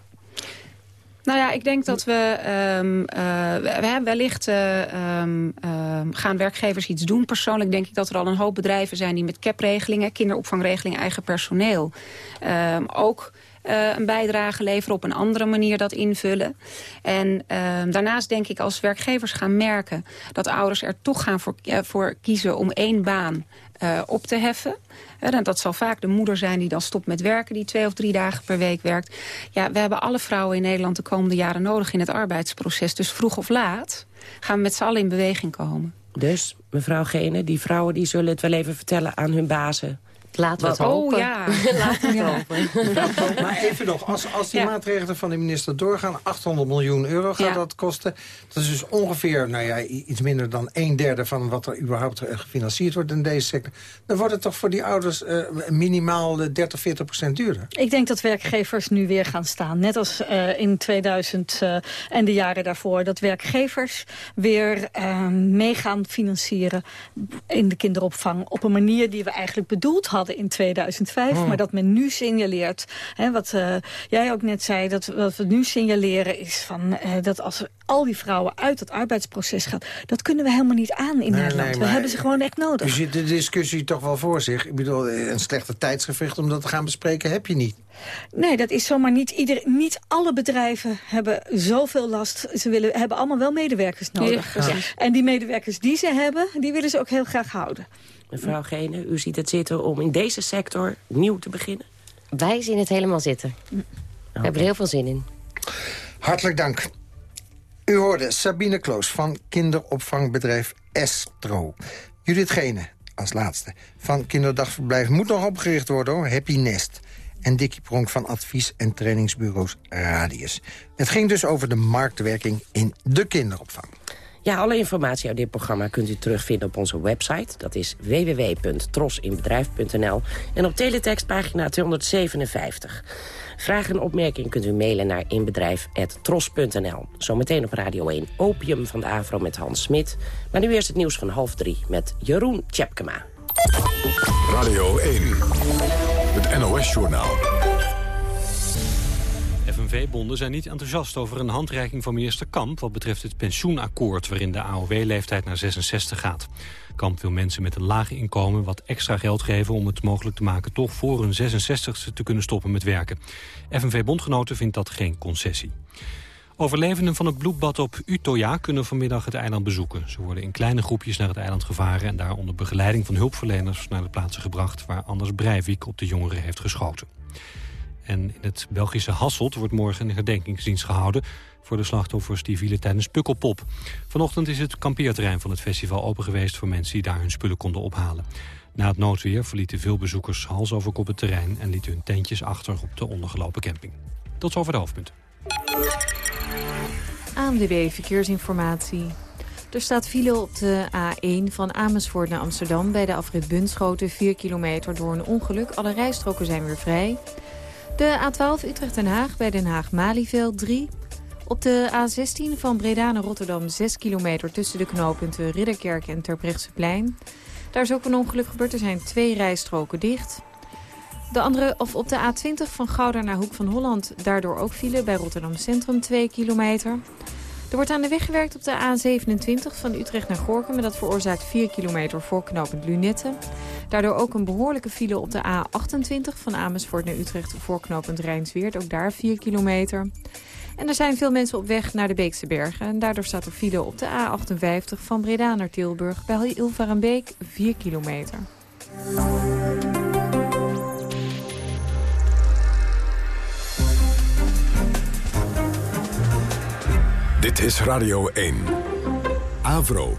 Nou ja, ik denk dat we, um, uh, we wellicht uh, um, gaan werkgevers iets doen. Persoonlijk denk ik dat er al een hoop bedrijven zijn die met capregelingen, kinderopvangregelingen, eigen personeel ook een bijdrage leveren, op een andere manier dat invullen. En daarnaast denk ik als werkgevers gaan merken dat ouders er toch gaan voor, voor kiezen om één baan uh, op te heffen. Uh, dat zal vaak de moeder zijn die dan stopt met werken, die twee of drie dagen per week werkt. Ja, we hebben alle vrouwen in Nederland de komende jaren nodig in het arbeidsproces. Dus vroeg of laat gaan we met z'n allen in beweging komen. Dus, mevrouw Gene, die vrouwen die zullen het wel even vertellen aan hun bazen. Laten we het hopen. Oh ja, <laughs> laten we het ja. hopen. <laughs> maar even nog, als, als die ja. maatregelen van de minister doorgaan... 800 miljoen euro gaat ja. dat kosten. Dat is dus ongeveer nou ja, iets minder dan een derde... van wat er überhaupt gefinancierd wordt in deze sector. Dan wordt het toch voor die ouders uh, minimaal 30, 40 procent duurder? Ik denk dat werkgevers nu weer gaan staan. Net als uh, in 2000 uh, en de jaren daarvoor. Dat werkgevers weer mee gaan financieren in de kinderopvang... op een manier die we eigenlijk bedoeld hadden hadden in 2005. Hmm. Maar dat men nu signaleert, hè, wat uh, jij ook net zei... dat wat we nu signaleren is van, uh, dat als al die vrouwen uit het arbeidsproces gaan... dat kunnen we helemaal niet aan in Nee, Nederland. nee, we hebben ze gewoon echt nodig. U ziet de discussie toch wel voor zich. Ik bedoel, een slechte tijdsgevecht om dat te gaan bespreken heb je niet. Nee, dat is zomaar niet. Ieder, niet alle bedrijven hebben zoveel last. Ze willen, hebben allemaal wel medewerkers nodig. Ja. En die medewerkers die ze hebben, die willen ze ook heel graag houden. Mevrouw Gene, u ziet het zitten om in deze sector nieuw te beginnen? Wij zien het helemaal zitten. We hebben er heel veel zin in. Hartelijk dank. U hoorde Sabine Kloos van kinderopvangbedrijf Estro. Judith Gene, als laatste, van kinderdagverblijf... moet nog opgericht worden, hoor, Happy Nest. En Dikkie Pronk van advies- en trainingsbureaus Radius. Het ging dus over de marktwerking in de kinderopvang. Ja, alle informatie uit dit programma kunt u terugvinden op onze website. Dat is www.trosinbedrijf.nl en op teletextpagina 257. Vragen en opmerkingen kunt u mailen naar inbedrijf.tros.nl. Zometeen op Radio 1 Opium van de Avro met Hans Smit. Maar nu eerst het nieuws van half drie met Jeroen Tjepkema. Radio 1, het NOS-journaal. FNV-bonden zijn niet enthousiast over een handreiking van minister Kamp... wat betreft het pensioenakkoord waarin de AOW-leeftijd naar 66 gaat. Kamp wil mensen met een laag inkomen wat extra geld geven... om het mogelijk te maken toch voor hun 66ste te kunnen stoppen met werken. FNV-bondgenoten vindt dat geen concessie. Overlevenden van het bloedbad op Utoya kunnen vanmiddag het eiland bezoeken. Ze worden in kleine groepjes naar het eiland gevaren... en daar onder begeleiding van hulpverleners naar de plaatsen gebracht... waar Anders Breivik op de jongeren heeft geschoten. En in het Belgische Hasselt wordt morgen een herdenkingsdienst gehouden... voor de slachtoffers die vielen tijdens Pukkelpop. Vanochtend is het kampeerterrein van het festival open geweest... voor mensen die daar hun spullen konden ophalen. Na het noodweer verlieten veel bezoekers hals over kop het terrein... en lieten hun tentjes achter op de ondergelopen camping. Tot zover de hoofdpunten. ANWB Verkeersinformatie. Er staat file op de A1 van Amersfoort naar Amsterdam... bij de afrit Bunschoten, 4 kilometer door een ongeluk. Alle rijstroken zijn weer vrij. De A12 Utrecht-Den Haag bij Den Haag-Malieveld 3. Op de A16 van Breda naar Rotterdam 6 kilometer... tussen de knooppunten Ridderkerk en Terbrechtseplein. Daar is ook een ongeluk gebeurd. Er zijn twee rijstroken dicht. De andere, of op de A20 van Gouda naar Hoek van Holland... daardoor ook file bij Rotterdam Centrum 2 kilometer. Er wordt aan de weg gewerkt op de A27 van Utrecht naar Gorkum... en dat veroorzaakt 4 kilometer voor knooppunt Lunette. Daardoor ook een behoorlijke file op de A28 van Amersfoort naar Utrecht... voor knooppunt Rijnsweert, ook daar 4 kilometer. En er zijn veel mensen op weg naar de Beekse Bergen... en daardoor staat er file op de A58 van Breda naar Tilburg... bij Ilvarenbeek 4 kilometer. Dit is Radio 1. Avro.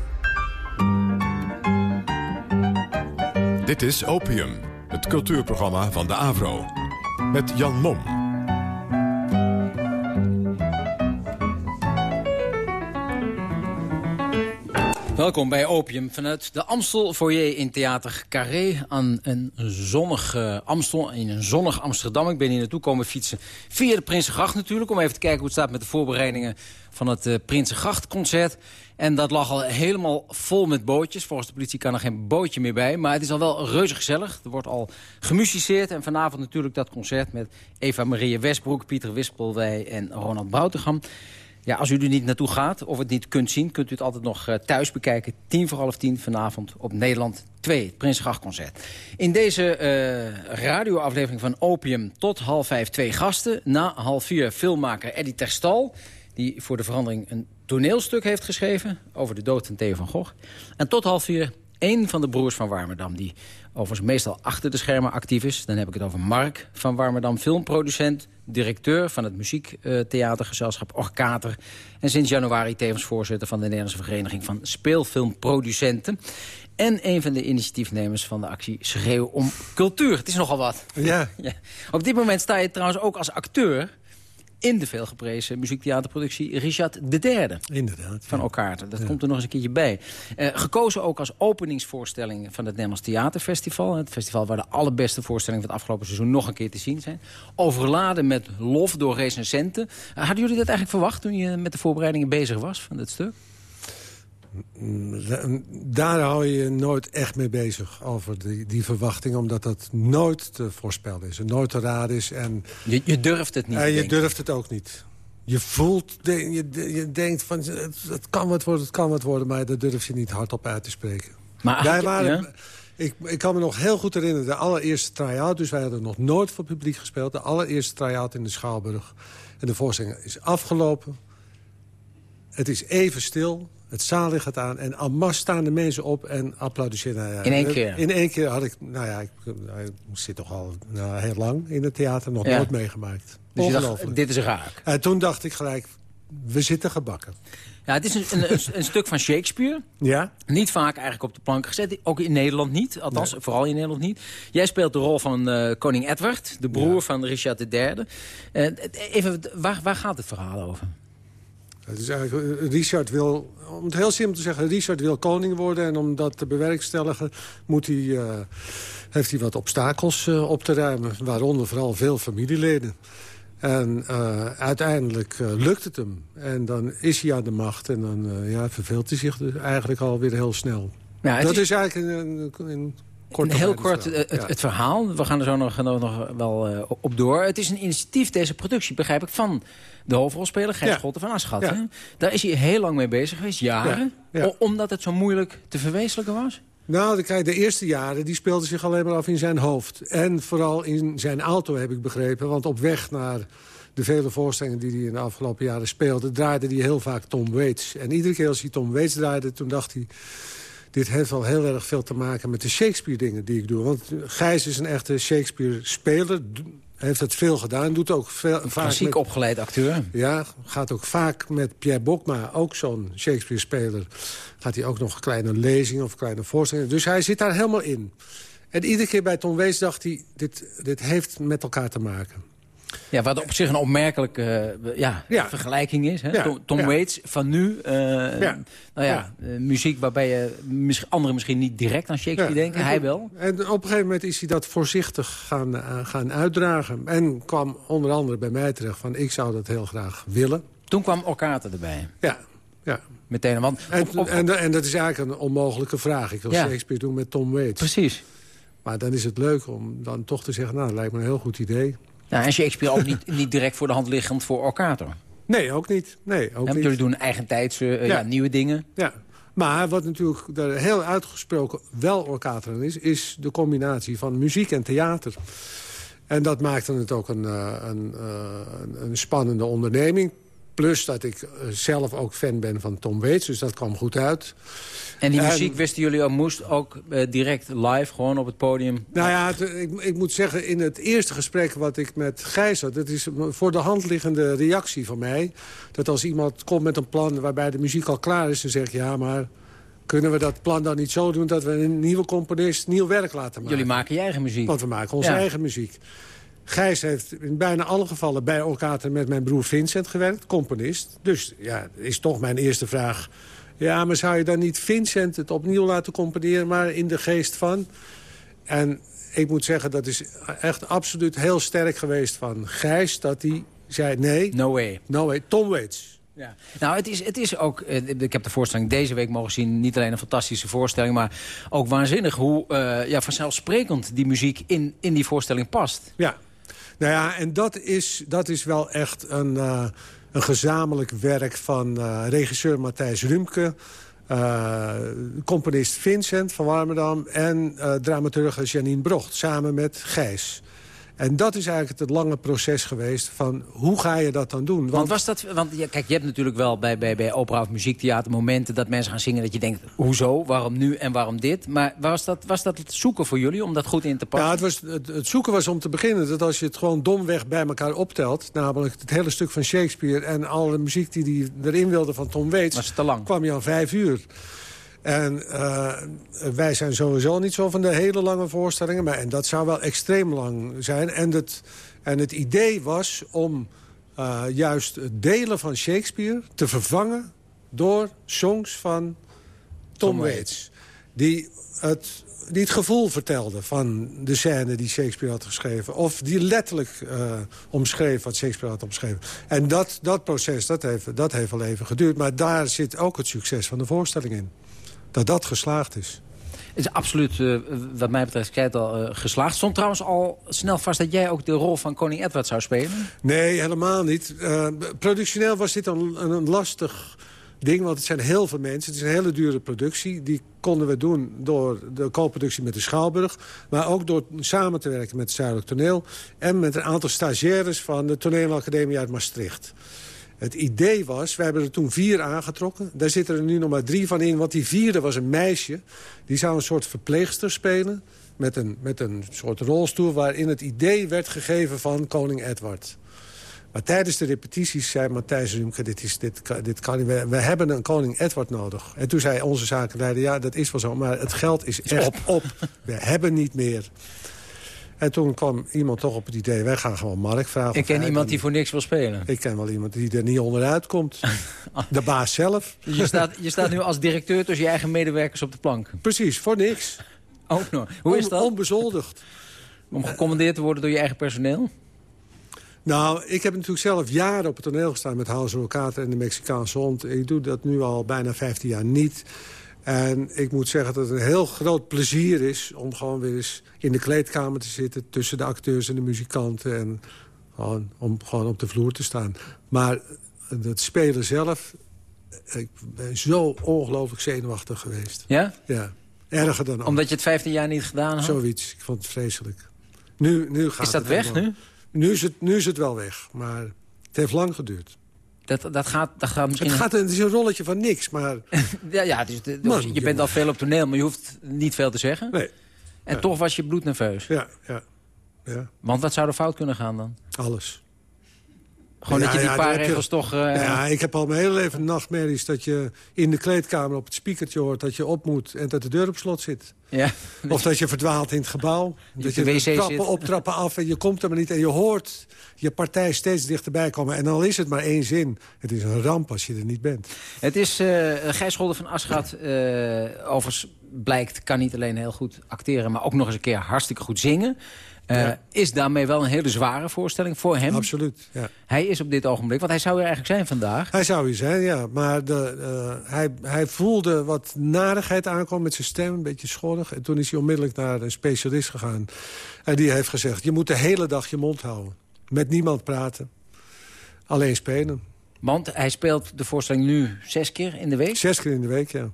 Dit is Opium, het cultuurprogramma van de Avro. Met Jan Mom. Welkom bij Opium vanuit de Amstel Foyer in Theater Carré... aan een zonnig eh, Amstel, in een zonnig Amsterdam. Ik ben hier naartoe komen fietsen via de Prinsengracht natuurlijk... om even te kijken hoe het staat met de voorbereidingen van het uh, Prinsengrachtconcert. En dat lag al helemaal vol met bootjes. Volgens de politie kan er geen bootje meer bij. Maar het is al wel reuze gezellig. Er wordt al gemusiceerd. En vanavond natuurlijk dat concert met Eva-Marie Westbroek... Pieter Wispelwij en Ronald Boutegam. Ja, als u er niet naartoe gaat of het niet kunt zien... kunt u het altijd nog uh, thuis bekijken. Tien voor half tien vanavond op Nederland 2, het Prinsengrachtconcert. In deze uh, radioaflevering van Opium tot half vijf twee gasten. Na half vier filmmaker Eddie Terstal... die voor de verandering een toneelstuk heeft geschreven... over de dood van Theo van Gogh. En tot half vier één van de broers van Warmerdam... die overigens meestal achter de schermen actief is. Dan heb ik het over Mark van Warmerdam, filmproducent... directeur van het muziektheatergezelschap Orkater... en sinds januari tevens voorzitter van de Nederlandse Vereniging... van Speelfilmproducenten. En een van de initiatiefnemers van de actie Schreeuw om Cultuur. Het is nogal wat. Ja. <laughs> ja. Op dit moment sta je trouwens ook als acteur in de veelgeprezen muziektheaterproductie Richard III. Inderdaad. Van Okaarten. Dat ja. komt er nog eens een keertje bij. Uh, gekozen ook als openingsvoorstelling van het Nederlands Theaterfestival. Het festival waar de allerbeste voorstellingen van het afgelopen seizoen nog een keer te zien zijn. Overladen met lof door recensenten. Uh, hadden jullie dat eigenlijk verwacht toen je met de voorbereidingen bezig was van dit stuk? Daar hou je je nooit echt mee bezig over die, die verwachting. Omdat dat nooit te voorspellen is en nooit te raden is. En, je, je durft het niet. En je durft het ook niet. Je voelt, je, je denkt van het, kan wat worden, het kan wat worden... maar dat durf je niet hardop uit te spreken. Maar Wij waren, ik, ik kan me nog heel goed herinneren, de allereerste try-out... dus wij hadden nog nooit voor publiek gespeeld. De allereerste try-out in de Schouwburg. En de voorstelling is afgelopen. Het is even stil. Het zaal gaat aan en almas staan de mensen op en applaudisseren. In één keer? In één keer had ik, nou ja, ik, ik zit toch al nou, heel lang in het theater, nog nooit meegemaakt. Dus dacht, dit is raak? En toen dacht ik gelijk, we zitten gebakken. Ja, het is een, een, een, stuk van Shakespeare. Ja. Niet vaak eigenlijk op de plank gezet. Ook in Nederland niet. Althans, vooral in Nederland niet. Jij speelt de rol van uh, koning Edward. De broer van Richard III. Uh, even, waar, waar gaat het verhaal over? Het is eigenlijk, eh, Richard wil, om het heel simpel te zeggen... Richard wil koning worden en om dat te bewerkstelligen... Moet hij, uh, heeft hij wat obstakels uh, op te ruimen. Waaronder vooral veel familieleden. En uh, uiteindelijk lukt het hem. En dan is hij aan de macht en dan ja, verveelt hij zich dus eigenlijk alweer heel snel. Dat is, is eigenlijk een, een Kort heel kort het, het, verhaal. We gaan er zo nog, nog wel uh, op door. Het is een initiatief, deze productie, begrijp ik, van de hoofdrolspeler Gijs ja. Van Aschat. Ja. Daar is hij heel lang mee bezig geweest, jaren. Omdat het zo moeilijk te verwezenlijken was? Nou, kijk, de eerste jaren die speelde zich alleen maar af in zijn hoofd. En vooral in zijn auto, heb ik begrepen. Want op weg naar de vele voorstellingen die hij in de afgelopen jaren speelde... draaide hij heel vaak Tom Waits. En iedere keer als hij Tom Waits draaide, toen dacht hij dit heeft wel heel erg veel te maken met de Shakespeare-dingen die ik doe. Want Gijs is een echte Shakespeare-speler. Heeft het veel gedaan. Doet ook veel, vaak Klassiek opgeleid acteur. Ja, gaat ook vaak met Pierre Bokma, ook zo'n Shakespeare-speler... gaat hij ook nog kleine lezingen of kleine voorstellingen. Dus hij zit daar helemaal in. En iedere keer bij Tom Wees dacht hij, dit, dit heeft met elkaar te maken. Ja, wat op zich een opmerkelijke uh, ja, vergelijking is. Hè? Tom, Waits van nu. Uh, nou ja, uh, muziek waarbij je mis, anderen misschien niet direct aan Shakespeare denken. Hij wel. En op een gegeven moment is hij dat voorzichtig gaan, gaan uitdragen. En kwam onder andere bij mij terecht van ik zou dat heel graag willen. Toen kwam Orkata erbij. Ja, ja. Meteen, want en, en, en, dat is eigenlijk een onmogelijke vraag. Ik wil Shakespeare doen met Tom Waits. Precies. Maar dan is het leuk om dan toch te zeggen... nou, dat lijkt me een heel goed idee. Ja, en Shakespeare ook niet, <laughs> niet direct voor de hand liggend voor Orkator. Nee, ook niet. Nee, ook niet. Jullie doen eigentijdse uh, ja. ja. nieuwe dingen. Ja, maar wat natuurlijk daar heel uitgesproken wel Orkator is... is de combinatie van muziek en theater. En dat maakte het ook een, uh, een, uh, een spannende onderneming. Plus dat ik zelf ook fan ben van Tom Waits, dus dat kwam goed uit. En die muziek, wisten jullie al, moest ook uh, direct live, gewoon op het podium? Nou ja, het, ik, ik, moet zeggen, in het eerste gesprek wat ik met Gijs had... dat is een voor de hand liggende reactie van mij... dat als iemand komt met een plan waarbij de muziek al klaar is... dan zeg ik, ja, maar kunnen we dat plan dan niet zo doen... dat we een nieuwe componist nieuw werk laten maken? Jullie maken je eigen muziek? Want we maken onze eigen muziek. Gijs heeft in bijna alle gevallen bij elkaar met mijn broer Vincent gewerkt, componist. Dus ja, is toch mijn eerste vraag ja, maar zou je dan niet Vincent het opnieuw laten componeren... maar in de geest van... En ik moet zeggen, dat is echt absoluut heel sterk geweest van Gijs... dat hij zei, nee. No way. No way. Tom Waits. Ja. Nou, het is, het is ook... Eh, ik heb de voorstelling deze week mogen zien. Niet alleen een fantastische voorstelling, maar ook waanzinnig... hoe uh, ja, vanzelfsprekend die muziek in, in die voorstelling past. Ja. Nou ja, en dat is, dat is wel echt een... Uh, een gezamenlijk werk van uh, regisseur Matthijs Rumke... Uh, componist Vincent van Warmerdam en dramaturge Janine Brocht... samen met Gijs. En dat is eigenlijk het lange proces geweest van hoe ga je dat dan doen? Want, want was dat, want ja, kijk, je hebt natuurlijk wel bij, bij, bij opera of muziektheater momenten dat mensen gaan zingen dat je denkt, hoezo, waarom nu en waarom dit? Maar was dat, was dat het zoeken voor jullie om dat goed in te passen? Ja, het, was, het, het zoeken was om te beginnen dat als je het gewoon domweg bij elkaar optelt, namelijk het hele stuk van Shakespeare en alle muziek die hij erin wilde van Tom Waits, kwam je aan vijf uur. En uh, wij zijn sowieso niet zo van de hele lange voorstellingen. Maar, en dat zou wel extreem lang zijn. En het, en het idee was om uh, juist delen van Shakespeare te vervangen... door songs van Tom, Tom Waits. Die het die het gevoel vertelde van de scène die Shakespeare had geschreven. Of die letterlijk uh, omschreef wat Shakespeare had omschreven. En dat, dat proces, dat heeft, dat heeft wel even geduurd. Maar daar zit ook het succes van de voorstelling in. Dat dat geslaagd is. Het is absoluut, uh, wat mij betreft, ik het al, uh, geslaagd. Stond trouwens al snel vast dat jij ook de rol van koning Edward zou spelen? Nee, helemaal niet. Uh, productioneel was dit een, een lastig ding, want het zijn heel veel mensen. Het is een hele dure productie. Die konden we doen door de co-productie met de Schouwburg... maar ook door samen te werken met het Zuidelijk Toneel... en met een aantal stagiaires van de Toneelacademie uit Maastricht. Het idee was, we hebben er toen vier aangetrokken. Daar zitten er nu nog maar drie van in, want die vierde was een meisje. Die zou een soort verpleegster spelen met een, met een soort rolstoel... waarin het idee werd gegeven van koning Edward. Maar tijdens de repetities zei Matthijs Rumke, dit, is, dit, dit kan niet. We, we, hebben een koning Edward nodig. En toen zei onze zakenleider, ja, dat is wel zo. Maar het geld is, echt op. op. We hebben niet meer. En toen kwam iemand toch op het idee, wij gaan gewoon Mark vragen. Ik ken iemand die voor niks wil spelen. Ik ken wel iemand die er niet onderuit komt. <laughs> De baas zelf. Je staat, <laughs> je staat nu als directeur tussen je eigen medewerkers op de plank. Precies, voor niks. <laughs> Ook nog. Hoe is dat? Onbezoldigd. Om gecommandeerd te worden door je eigen personeel? Nou, ik heb natuurlijk zelf jaren op het toneel gestaan... met Hans Rocater en de Mexicaanse hond. Ik doe dat nu al bijna 15 jaar niet. En ik moet zeggen dat het een heel groot plezier is... om gewoon weer eens in de kleedkamer te zitten... tussen de acteurs en de muzikanten. En gewoon, om gewoon op de vloer te staan. Maar het spelen zelf... Ik ben zo ongelooflijk zenuwachtig geweest. Ja? Ja. Erger dan ook. Omdat je het 15 jaar niet gedaan had? Zoiets. Ik vond het vreselijk. Nu, nu gaat is dat weg nu? Nu is, het, nu is het wel weg, maar het heeft lang geduurd. Dat, dat, gaat, dat gaat misschien... Het, gaat, het is een rolletje van niks, maar... <laughs> ja, ja dus je bent al veel op toneel, maar je hoeft niet veel te zeggen. Nee. En toch was je bloednerveus. Ja, ja, ja. Want wat zou er fout kunnen gaan dan? Alles. Gewoon dat je die paar regels toch... Uh... Ja, ik heb al mijn hele leven nachtmerries dat je in de kleedkamer op het speakertje hoort... dat je op moet en dat de deur op slot zit. Ja. Of dat je verdwaalt in het gebouw. dat je trappen op, trappen af en je komt er maar niet. En je hoort je partij steeds dichterbij komen. En al is het maar één zin. Het is een ramp als je er niet bent. Het is uh, Gijs van Aschat. Uh, overigens blijkt, kan niet alleen heel goed acteren... maar ook nog eens een keer hartstikke goed zingen. Uh, Is daarmee wel een hele zware voorstelling voor hem? Absoluut, ja. Hij is op dit ogenblik, want hij zou er eigenlijk zijn vandaag. Hij zou hier zijn, ja. Maar de, uh, hij, hij voelde wat narigheid aankomen met zijn stem, een beetje schorrig. En toen is hij onmiddellijk naar een specialist gegaan. En die heeft gezegd, je moet de hele dag je mond houden. Met niemand praten. Alleen spelen. Want hij speelt de voorstelling nu zes keer in de week? Zes keer in de week, ja.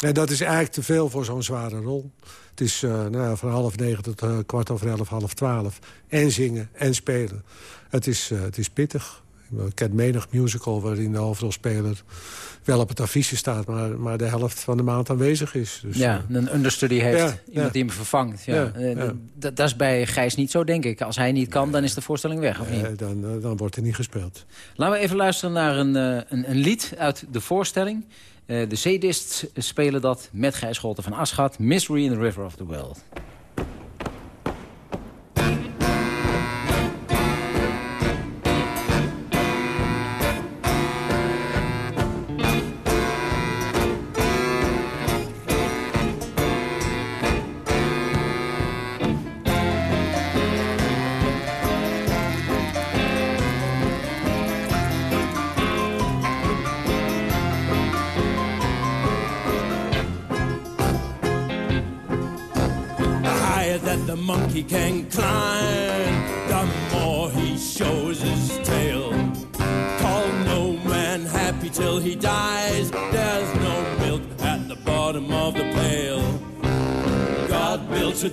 En dat is eigenlijk te veel voor zo'n zware rol. Het is uh, nou, van half negen tot uh, kwart over elf, half twaalf. En zingen en spelen. Het is, uh, het is pittig. Ik ken menig musical waarin de hoofdrolspeler wel op het affiche staat... maar, maar de helft van de maand aanwezig is. Dus, ja, een understudy heeft. Ja, iemand ja. die hem vervangt. Ja. ja dat is bij Gijs niet zo, denk ik. Als hij niet kan, dan is de voorstelling weg, of niet? dan, dan wordt er niet gespeeld. Laten we even luisteren naar een, een, een lied uit de voorstelling... Uh, de Zedists spelen dat met Gijs Scholten van Aschat. Misery in the River of the World.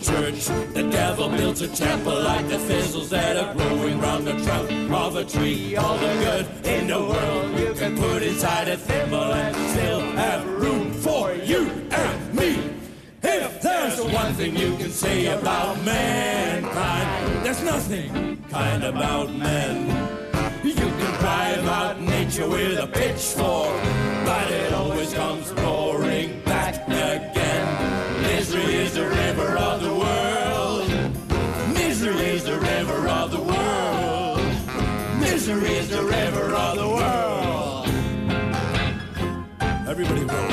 Church, the devil built a temple like the thistles that are growing round the trunk of a tree. All the good in the world you can put inside a thimble and still have room for you and me. If there's one thing you can say about mankind, there's nothing kind about men. You can cry about nature with a pitchfork, the world. Everybody roll.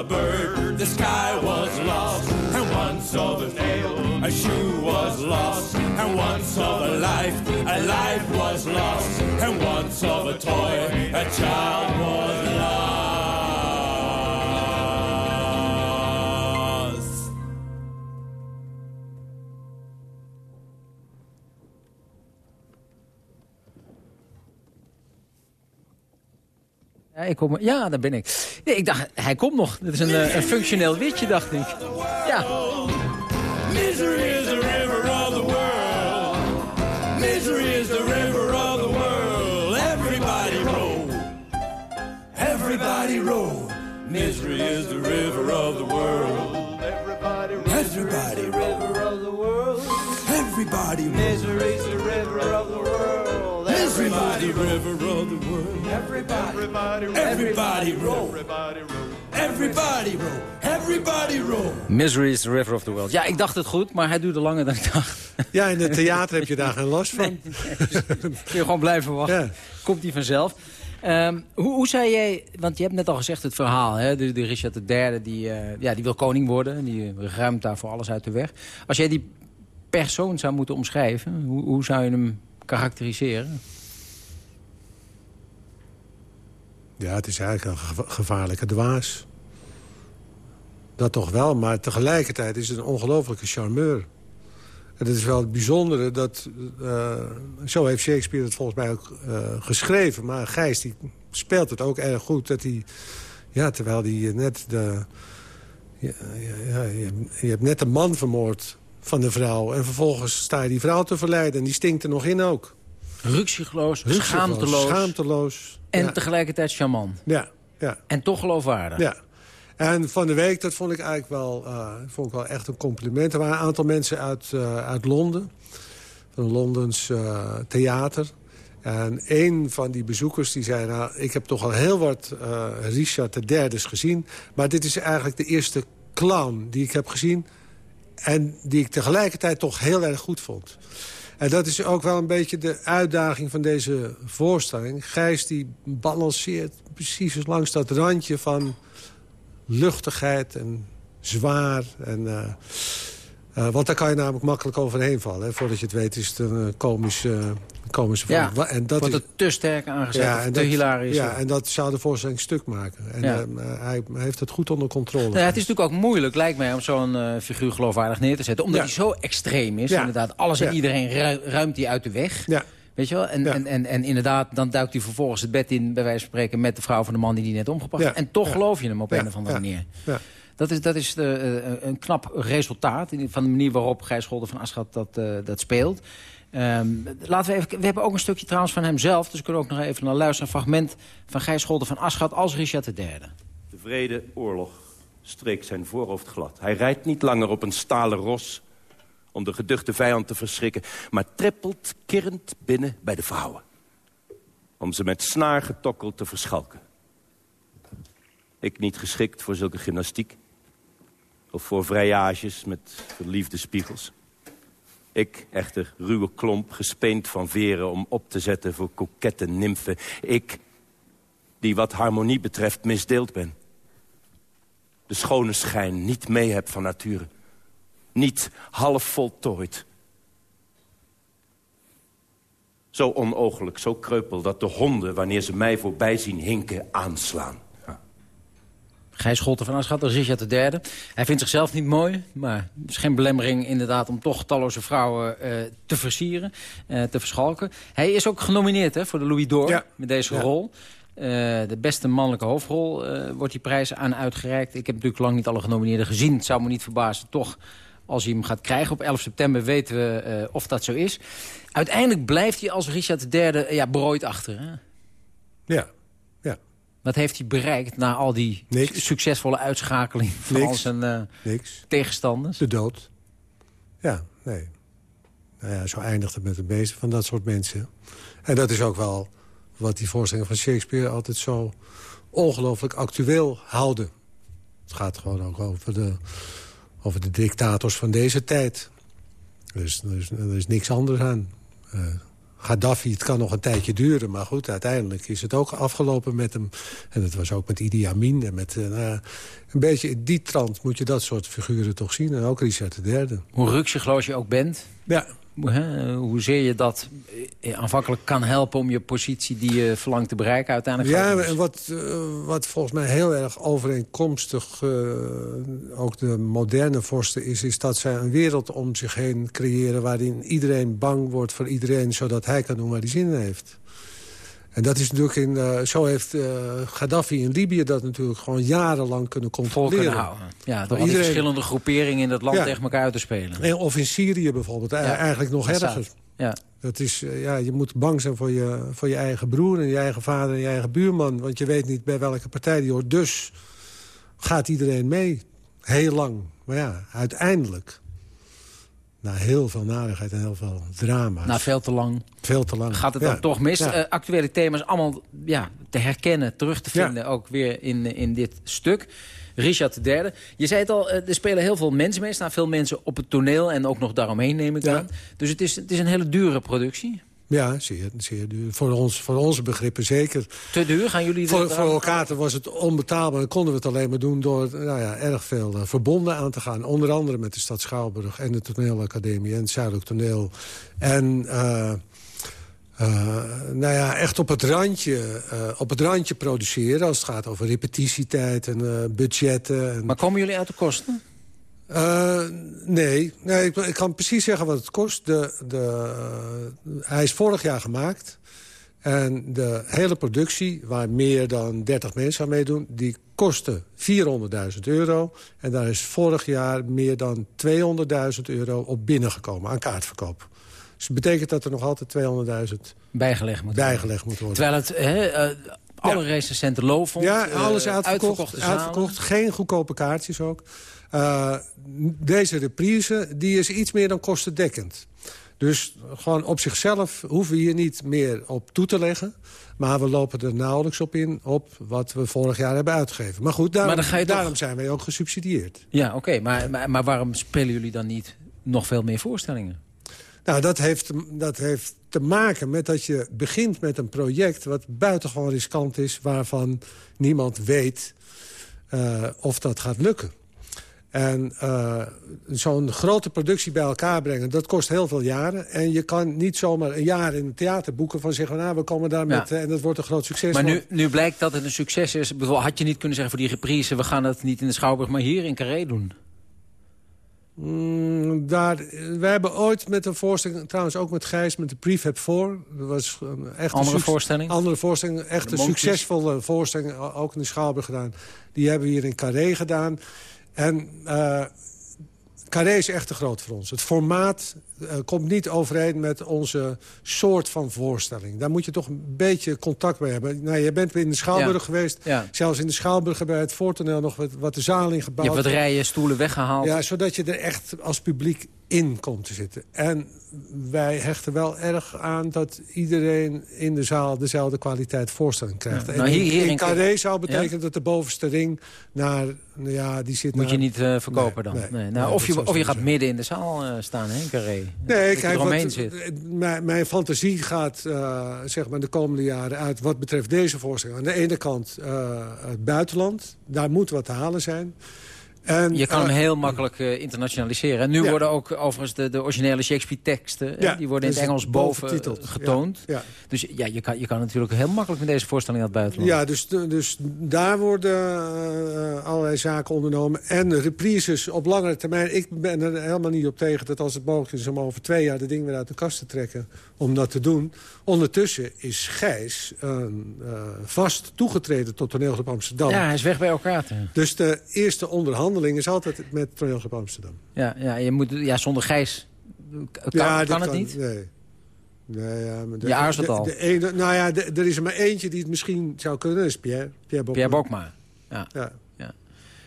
A bird, the sky was lost, and once of a nail, a shoe was lost, and once of a life, a life was lost, and once of a toy, a child was lost. Ja, ik ja, daar ben ik. Nee, ik dacht, hij komt nog. Dat is een, eh, een functioneel witje, dacht ik. Ja. Misery is the river of the world. Misery is the river of the world. Everybody roll. Everybody roll. Misery is the river of the world. Everybody roll. Everybody world. Everybody roll. Misery is the river of the world. Everybody river of the world. Everybody, everybody roll. Everybody roll. Everybody roll. Misery is the river of the world. Ja, ik dacht het goed, maar hij duurde langer dan ik dacht. Ja, in het theater heb je daar geen last van. <laughs> Kun je gewoon blijven wachten. Komt hij vanzelf. Ehm, hoe, hoe zei jij, want je hebt net al gezegd het verhaal, hè? De, de Richard III, die, eh, ja, die wil koning worden. Die ruimt daar voor alles uit de weg. Als jij die persoon zou moeten omschrijven, hoe, hoe zou je hem karakteriseren? Ja, het is eigenlijk een geva- gevaarlijke dwaas. Dat toch wel, maar tegelijkertijd is het een ongelofelijke charmeur. En het is wel het bijzondere dat... eh, zo heeft Shakespeare het volgens mij ook eh, geschreven. Maar Gijs die speelt het ook erg goed. Dat hij, ja, terwijl hij net de... Ja, ja, ja, je, hebt- je hebt net de man vermoord van de vrouw. En vervolgens sta je die vrouw te verleiden. En die stinkt er nog in ook. Ruksigloos, Ruksigloos, schaamteloos. schaamteloos. En Ja. tegelijkertijd charmant. Ja, ja. En toch geloofwaardig. Ja. En van de week, dat vond ik eigenlijk wel, eh, vond ik wel echt een compliment. Er waren een aantal mensen uit, eh, uit Londen. Van een Londens eh, theater. En een van die bezoekers die zei... Nou, ik heb toch al heel wat Richard III's gezien. Maar dit is eigenlijk de eerste clown die ik heb gezien. En die ik tegelijkertijd toch heel erg goed vond. En dat is ook wel een beetje de uitdaging van deze voorstelling. Gijs die balanceert precies langs dat randje van luchtigheid en zwaar. En, eh, eh, want daar kan je namelijk makkelijk overheen vallen. Hè. Voordat je het weet is het een eh, komische, uh, komische Ja, vorm. En dat wordt is, het te sterk aangezet te dat, hilarisch. Ja, en dat zou de voorstelling stuk maken. En Ja. eh, hij heeft het goed onder controle. Nou ja, het is natuurlijk ook moeilijk, lijkt mij, om zo'n eh, figuur geloofwaardig neer te zetten. Omdat hij zo extreem is. Ja. Inderdaad, alles en iedereen ru- ruimt hij uit de weg. Ja. Weet je wel? En, en, en, en inderdaad, dan duikt hij vervolgens het bed in... bij wijze van spreken met de vrouw van de man die hij net omgebracht Ja. En toch Ja. geloof je hem op een of andere manier. Ja. Dat is, dat is de, eh, een knap resultaat van de manier waarop Gijs Scholder van Aschat dat, eh, dat speelt. Ehm, laten we, even, we hebben ook een stukje trouwens van hemzelf. Dus we kunnen ook nog even naar luisteren. Een fragment van Gijs Scholder van Aschat als Richard III. De vrede oorlog streek zijn voorhoofd glad. Hij rijdt niet langer op een stalen ros om de geduchte vijand te verschrikken... maar trippelt kirrend binnen bij de vrouwen. Om ze met snaar getokkeld te verschalken. Ik niet geschikt voor zulke gymnastiek. Of voor vrijages met verliefde spiegels. Ik, echter, ruwe klomp, gespeend van veren om op te zetten voor kokette nymfen. Ik, die wat harmonie betreft misdeeld ben. De schone schijn niet mee heb van nature. Niet half voltooid. Zo onooglijk, zo kreupel dat de honden, wanneer ze mij voorbij zien hinken, aanslaan. Gijs Scholten van Aschat als Richard III. Hij vindt zichzelf niet mooi, maar het is geen belemmering inderdaad... om toch talloze vrouwen eh, te versieren, eh, te verschalken. Hij is ook genomineerd hè, voor de Louis d'Or met deze Ja. rol. Eh, de beste mannelijke hoofdrol wordt die prijs aan uitgereikt. Ik heb natuurlijk lang niet alle genomineerden gezien. Het zou me niet verbazen toch Als hij hem gaat krijgen op 11 september weten we of dat zo is. Uiteindelijk blijft hij als Richard III ja, berooid achter. Hè? Ja. Wat heeft hij bereikt na al die succesvolle uitschakeling van al zijn Niks. tegenstanders? De dood. Ja, nee. Nou ja, zo eindigt het met de meeste van dat soort mensen. En dat is ook wel wat die voorstellingen van Shakespeare altijd zo ongelooflijk actueel houden. Het gaat gewoon ook over de, over de dictators van deze tijd. Dus er is, er is niks anders aan. Uh, Gaddafi, het kan nog een tijdje duren, maar goed, uiteindelijk is het ook afgelopen met hem. En het was ook met Idi Amin. En met, uh, een beetje in die trant moet je dat soort figuren toch zien. En ook Richard III. Hoe ruksigloos je ook bent. Ja, hoezeer je dat eh, aanvankelijk kan helpen om je positie die je verlangt te bereiken uiteindelijk. Ja, en wat, uh, wat volgens mij heel erg overeenkomstig uh, ook de moderne vorsten is... is dat zij een wereld om zich heen creëren waarin iedereen bang wordt voor iedereen... zodat hij kan doen waar hij zin in heeft. En dat is natuurlijk in, uh, zo heeft uh, Gaddafi in Libië dat natuurlijk gewoon jarenlang kunnen controleren. Kunnen houden. Ja, door iedereen... verschillende groeperingen in dat land tegen elkaar uit te spelen. En, of in Syrië bijvoorbeeld, ja. eigenlijk nog erger. Ja. Dat is, ja, je moet bang zijn voor je, voor je eigen broer en je eigen vader en je eigen buurman. Want je weet niet bij welke partij die hoort. Dus gaat iedereen mee. Heel lang. Maar ja, uiteindelijk na heel veel narigheid en heel veel drama. Na veel te lang. Veel te lang. Gaat het dan toch mis? Uh, actuele thema's allemaal ja, te herkennen, terug te vinden. Ook weer in, in dit stuk. Richard III. Je zei het al, eh, er spelen heel veel mensen mee. Er staan veel mensen op het toneel en ook nog daaromheen neem ik aan. Dus het is, het is een hele dure productie. Ja, zeer, zeer duur. Voor, ons, voor onze begrippen zeker. Te duur? Gaan jullie... Voor, voor elkaar was het onbetaalbaar. Dan konden we het alleen maar doen door nou ja, erg veel uh, verbonden aan te gaan. Onder andere met de stad Schouwburg en de toneelacademie en het Zuidelijk Toneel. En... Uh, uh, nou ja, echt op het, randje, op het randje produceren... als het gaat over repetitietijd en budgetten. En... Maar komen jullie uit de kosten? Uh, nee, nee ik, ik, kan precies zeggen wat het kost. De, de, hij is vorig jaar gemaakt. En de hele productie, waar meer dan 30 mensen aan meedoen... die kostte 400.000 euro. En daar is vorig jaar meer dan 200.000 euro op binnengekomen aan kaartverkoop. Dus dat betekent dat er nog altijd 200.000 bijgelegd moet, bijgelegd moet worden. Terwijl het... Hè, uh, alle ja. recensenten loofvond. Ja, alles uitverkocht. uitverkocht geen goedkope kaartjes ook. Uh, deze reprise die is iets meer dan kostendekkend. Dus gewoon op zichzelf hoeven we hier niet meer op toe te leggen. Maar we lopen er nauwelijks op in op wat we vorig jaar hebben uitgegeven. Maar goed, daarom, maar daarom zijn wij ook gesubsidieerd. Ja, oké. Maar, maar, maar waarom spelen jullie dan niet nog veel meer voorstellingen? Nou, dat heeft, dat heeft te maken met dat je begint met een project... wat buitengewoon riskant is, waarvan niemand weet uh, of dat gaat lukken. En uh, zo'n grote productie bij elkaar brengen, dat kost heel veel jaren. En je kan niet zomaar een jaar in het theater boeken van zeggen... nou, we komen daar met, ja. en dat wordt een groot succes. Maar nu, nu blijkt dat het een succes is. Bijvoorbeeld, had je niet kunnen zeggen voor die reprise... we gaan het niet in de Schouwburg, maar hier in Carré doen? Mm, daar, we hebben ooit met een voorstelling, trouwens ook met Gijs, met de Prefab 4. Dat was een echt andere voorstelling? Andere voorstelling, echt een succesvolle voorstelling, ook in de Schouwburg gedaan. Die hebben we hier in Carré gedaan. En uh, Carré is echt te groot voor ons. Het formaat uh, komt niet overeen met onze soort van voorstelling. Daar moet je toch een beetje contact mee hebben. Nou, je bent in de Schouwburg ja. geweest. Ja. Zelfs in de Schouwburg hebben we het voortoneel nog wat, wat de zaal ingebouwd. Je hebt wat rijen stoelen weggehaald. Ja, zodat je er echt als publiek in komt te zitten. En wij hechten wel erg aan dat iedereen in de zaal dezelfde kwaliteit voorstelling krijgt. Ja. Nou, hier, hier in, Carré zou betekenen ja? dat de bovenste ring naar... Nou ja, die zit Moet naar, je niet uh, verkopen nee, dan? Nee, nee. Nou, of, je, of je gaat midden in de zaal uh, staan, hè, Carré. Nee, kijk, wat, zit. Mijn, mijn fantasie gaat uh, zeg maar de komende jaren uit... wat betreft deze voorstelling. Aan de ene kant het buitenland. Daar moet wat te halen zijn. En, je kan hem heel makkelijk uh, internationaliseren. En nu ja. worden ook overigens de, de originele Shakespeare-teksten... Ja, die worden in het Engels boven getoond. Ja, dus ja, je kan, je kan natuurlijk heel makkelijk met deze voorstelling naar het buitenland. Ja, dus, dus daar worden uh, allerlei zaken ondernomen. En reprises op langere termijn. Ik ben er helemaal niet op tegen dat als het mogelijk is... om over twee jaar de ding weer uit de kast te trekken om dat te doen. Ondertussen is Gijs uh, vast toegetreden tot toneelgroep Amsterdam. Ja, hij is weg bij elkaar. Dus de eerste onderhandeling onderhandeling is altijd met toneelgroep Amsterdam. Ja, ja, je moet, ja zonder Gijs kan, kan het niet? Nee. Nee, ja, maar de, je aarzelt al. De ene, nou ja, er is er maar eentje die het misschien zou kunnen. Dat is Pierre. Pierre Bokma. Pierre Bokma. Ja. ja. ja.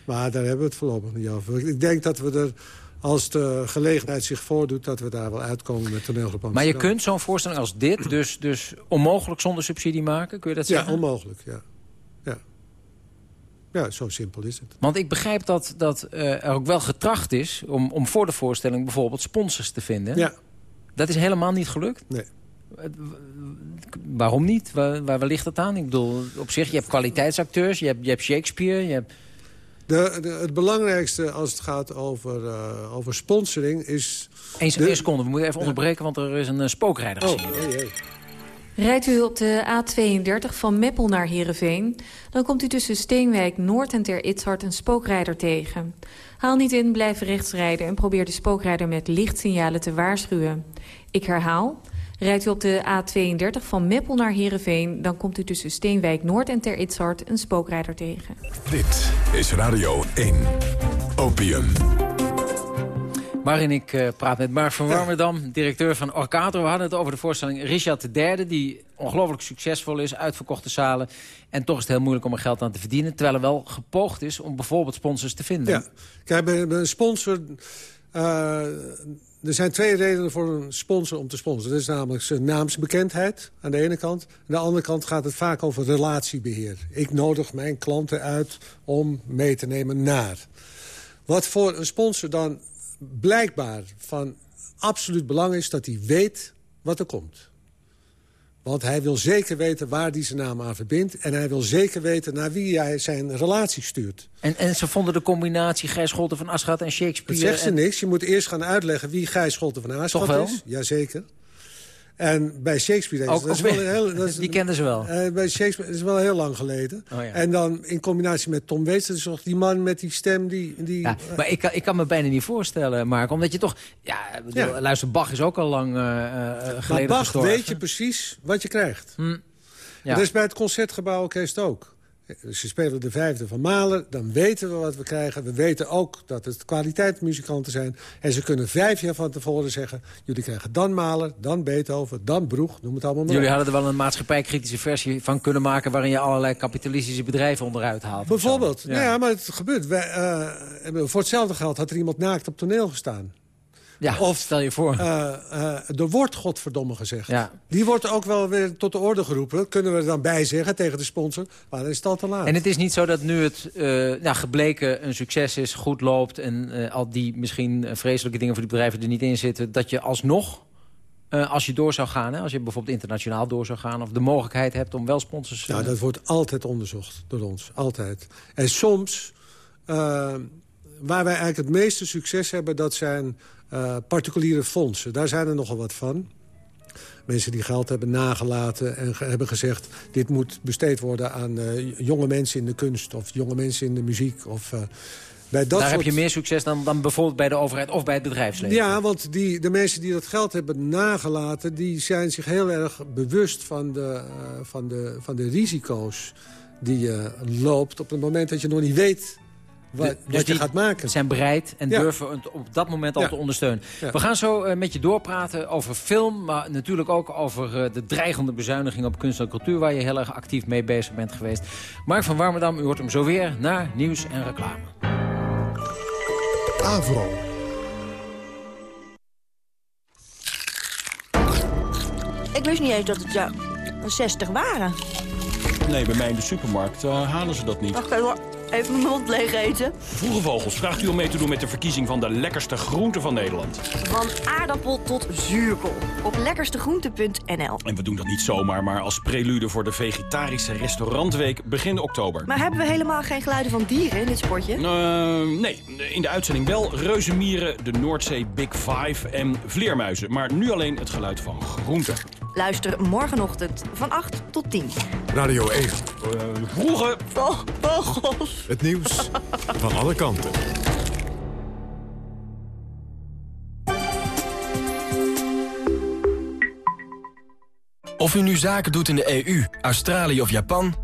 Maar daar hebben we het voorlopig niet over. Ik denk dat we er, als de gelegenheid zich voordoet... dat we daar wel uitkomen met toneelgroep Maar je kunt zo'n voorstelling als dit dus, dus onmogelijk zonder subsidie maken? Kun je dat zeggen? Ja, onmogelijk, ja. ja. Ja, zo simpel is het. Want ik begrijp dat, dat uh, er ook wel getracht is... Om, om voor de voorstelling bijvoorbeeld sponsors te vinden. Ja. Dat is helemaal niet gelukt? Nee. Waarom niet? Waar, waar, ligt dat aan? Ik bedoel, op zich, je hebt kwaliteitsacteurs, je hebt, je hebt Shakespeare, je hebt... De, de, het belangrijkste als het gaat over, uh, over sponsoring is... Eén seconde, we moeten even onderbreken, want er is een uh, spookrijder. Oh, oh. Rijdt u op de A32 van Meppel naar Heerenveen... dan komt u tussen Steenwijk Noord en Ter Itzhart een spookrijder tegen. Haal niet in, blijf rechts rijden en probeer de spookrijder met lichtsignalen te waarschuwen. Ik herhaal, rijdt u op de A32 van Meppel naar Heerenveen... dan komt u tussen Steenwijk Noord en Ter Itzhart een spookrijder tegen. Dit is Radio 1. Opium. Waarin ik uh, praat met Mark van Warmerdam, directeur van Orkater. We hadden het over de voorstelling Richard III... die ongelooflijk succesvol is, uitverkochte zalen. En toch is het heel moeilijk om er geld aan te verdienen. Terwijl er wel gepoogd is om bijvoorbeeld sponsors te vinden. Ja, kijk, bij een sponsor... Uh, er zijn twee redenen voor een sponsor om te sponsoren. Dat is namelijk zijn naamsbekendheid aan de ene kant. Aan de andere kant gaat het vaak over relatiebeheer. Ik nodig mijn klanten uit om mee te nemen naar. Wat voor een sponsor dan blijkbaar van absoluut belang is... dat hij weet wat er komt. Want hij wil zeker weten waar hij zijn naam aan verbindt. En hij wil zeker weten naar wie hij zijn relatie stuurt. En, en ze vonden de combinatie Gijs Scholten van Aschat en Shakespeare... Dat zegt ze niks. Je moet eerst gaan uitleggen wie Gijs Scholten van Aschat is. Jazeker. En bij Shakespeare... Ook, dat is wel heel, dat is, <laughs> die kenden ze wel. Uh, bij Shakespeare is wel heel lang geleden. Oh, ja. En dan in combinatie met Tom Waits... dat is toch die man met die stem die... die ja, maar ik, ik kan me bijna niet voorstellen, Mark. Omdat je toch... Ja, bedoel, luister, Bach is ook al lang uh, geleden maar Bach gestorven. weet je precies wat je krijgt. Hm. Ja. Dat is bij het Concertgebouw Orkest ook. Dus ze spelen de vijfde van Mahler, dan weten we wat we krijgen. We weten ook dat het kwaliteitsmuzikanten zijn. En ze kunnen vijf jaar van tevoren zeggen... jullie krijgen dan Mahler, dan Beethoven, dan Broeg, noem het allemaal maar Jullie hadden er wel een maatschappijkritische versie van kunnen maken... waarin je allerlei kapitalistische bedrijven onderuit haalt. Bijvoorbeeld. Ja. ja. maar het gebeurt. Wij, uh, voor hetzelfde geld had er iemand naakt op toneel gestaan. Ja, of, stel je voor. Uh, uh, er wordt godverdomme gezegd. Ja. Die wordt ook wel weer tot de orde geroepen. Kunnen we er dan bij zeggen tegen de sponsor. Maar dan is het al te laat. En het is niet zo dat nu het uh, nou, gebleken een succes is, goed loopt... en al die misschien vreselijke dingen voor die bedrijven er niet in zitten... dat je alsnog, als je door zou gaan... Hè, als je bijvoorbeeld internationaal door zou gaan... of de mogelijkheid hebt om wel sponsors... Ja, dat wordt altijd onderzocht door ons. Altijd. En soms... waar wij eigenlijk het meeste succes hebben... dat zijn uh, particuliere fondsen. Daar zijn er nogal wat van. Mensen die geld hebben nagelaten en hebben gezegd... dit moet besteed worden aan uh, jonge mensen in de kunst... of jonge mensen in de muziek. Of, uh, bij dat Daar heb je meer succes dan, dan bijvoorbeeld bij de overheid of bij het bedrijfsleven. Ja, want die, de mensen die dat geld hebben nagelaten... die zijn zich heel erg bewust van de, van de, van de risico's die je loopt... op het moment dat je nog niet weet wat, dus je gaat maken. zijn bereid en durven het op dat moment al te ondersteunen. We gaan zo uh, met je doorpraten over film, maar natuurlijk ook over uh, de dreigende bezuiniging op kunst en cultuur, waar je heel erg actief mee bezig bent geweest. Mark van Warmerdam, u hoort hem zo weer naar nieuws en reclame. Avro. Ik wist niet eens dat het ja, 60 waren. Nee, bij mij in de supermarkt uh, halen ze dat niet. Wacht even Even mijn mond leeg eten. Vroege Vogels vraagt u om mee te doen met de verkiezing van de lekkerste groente van Nederland. Van aardappel tot zuurkool. Op lekkerstegroente.nl. En we doen dat niet zomaar, maar als prelude voor de vegetarische restaurantweek begin oktober. Maar hebben we helemaal geen geluiden van dieren in dit spotje? Uh, nee, in de uitzending wel reuzenmieren, de Noordzee Big Five en vleermuizen. Maar nu alleen het geluid van groenten. Luister morgenochtend van 8 tot 10. Radio 1. Uh, vroege vogels. Het nieuws van alle kanten. Of u nu zaken doet in de EU, Australië of Japan...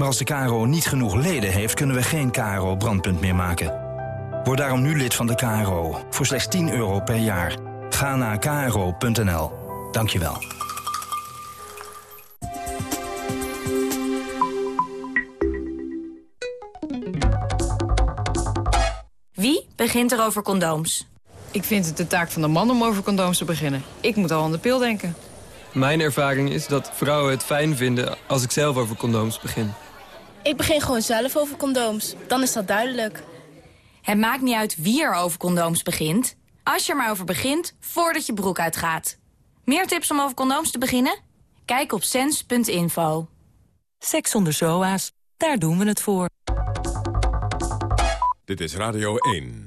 Maar als de KRO niet genoeg leden heeft, kunnen we geen KRO Brandpunt meer maken. Word daarom nu lid van de KRO, voor slechts 10 euro per jaar. Ga naar kro.nl. Dank je wel. Wie begint er over condooms? Ik vind het de taak van de man om over condooms te beginnen. Ik moet al aan de pil denken. Mijn ervaring is dat vrouwen het fijn vinden als ik zelf over condooms begin. Ik begin gewoon zelf over condooms. Dan is dat duidelijk. Het maakt niet uit wie er over condooms begint. Als je er maar over begint, voordat je broek uitgaat. Meer tips om over condooms te beginnen? Kijk op sens.info. Seks zonder SOA's, daar doen we het voor. Dit is Radio 1.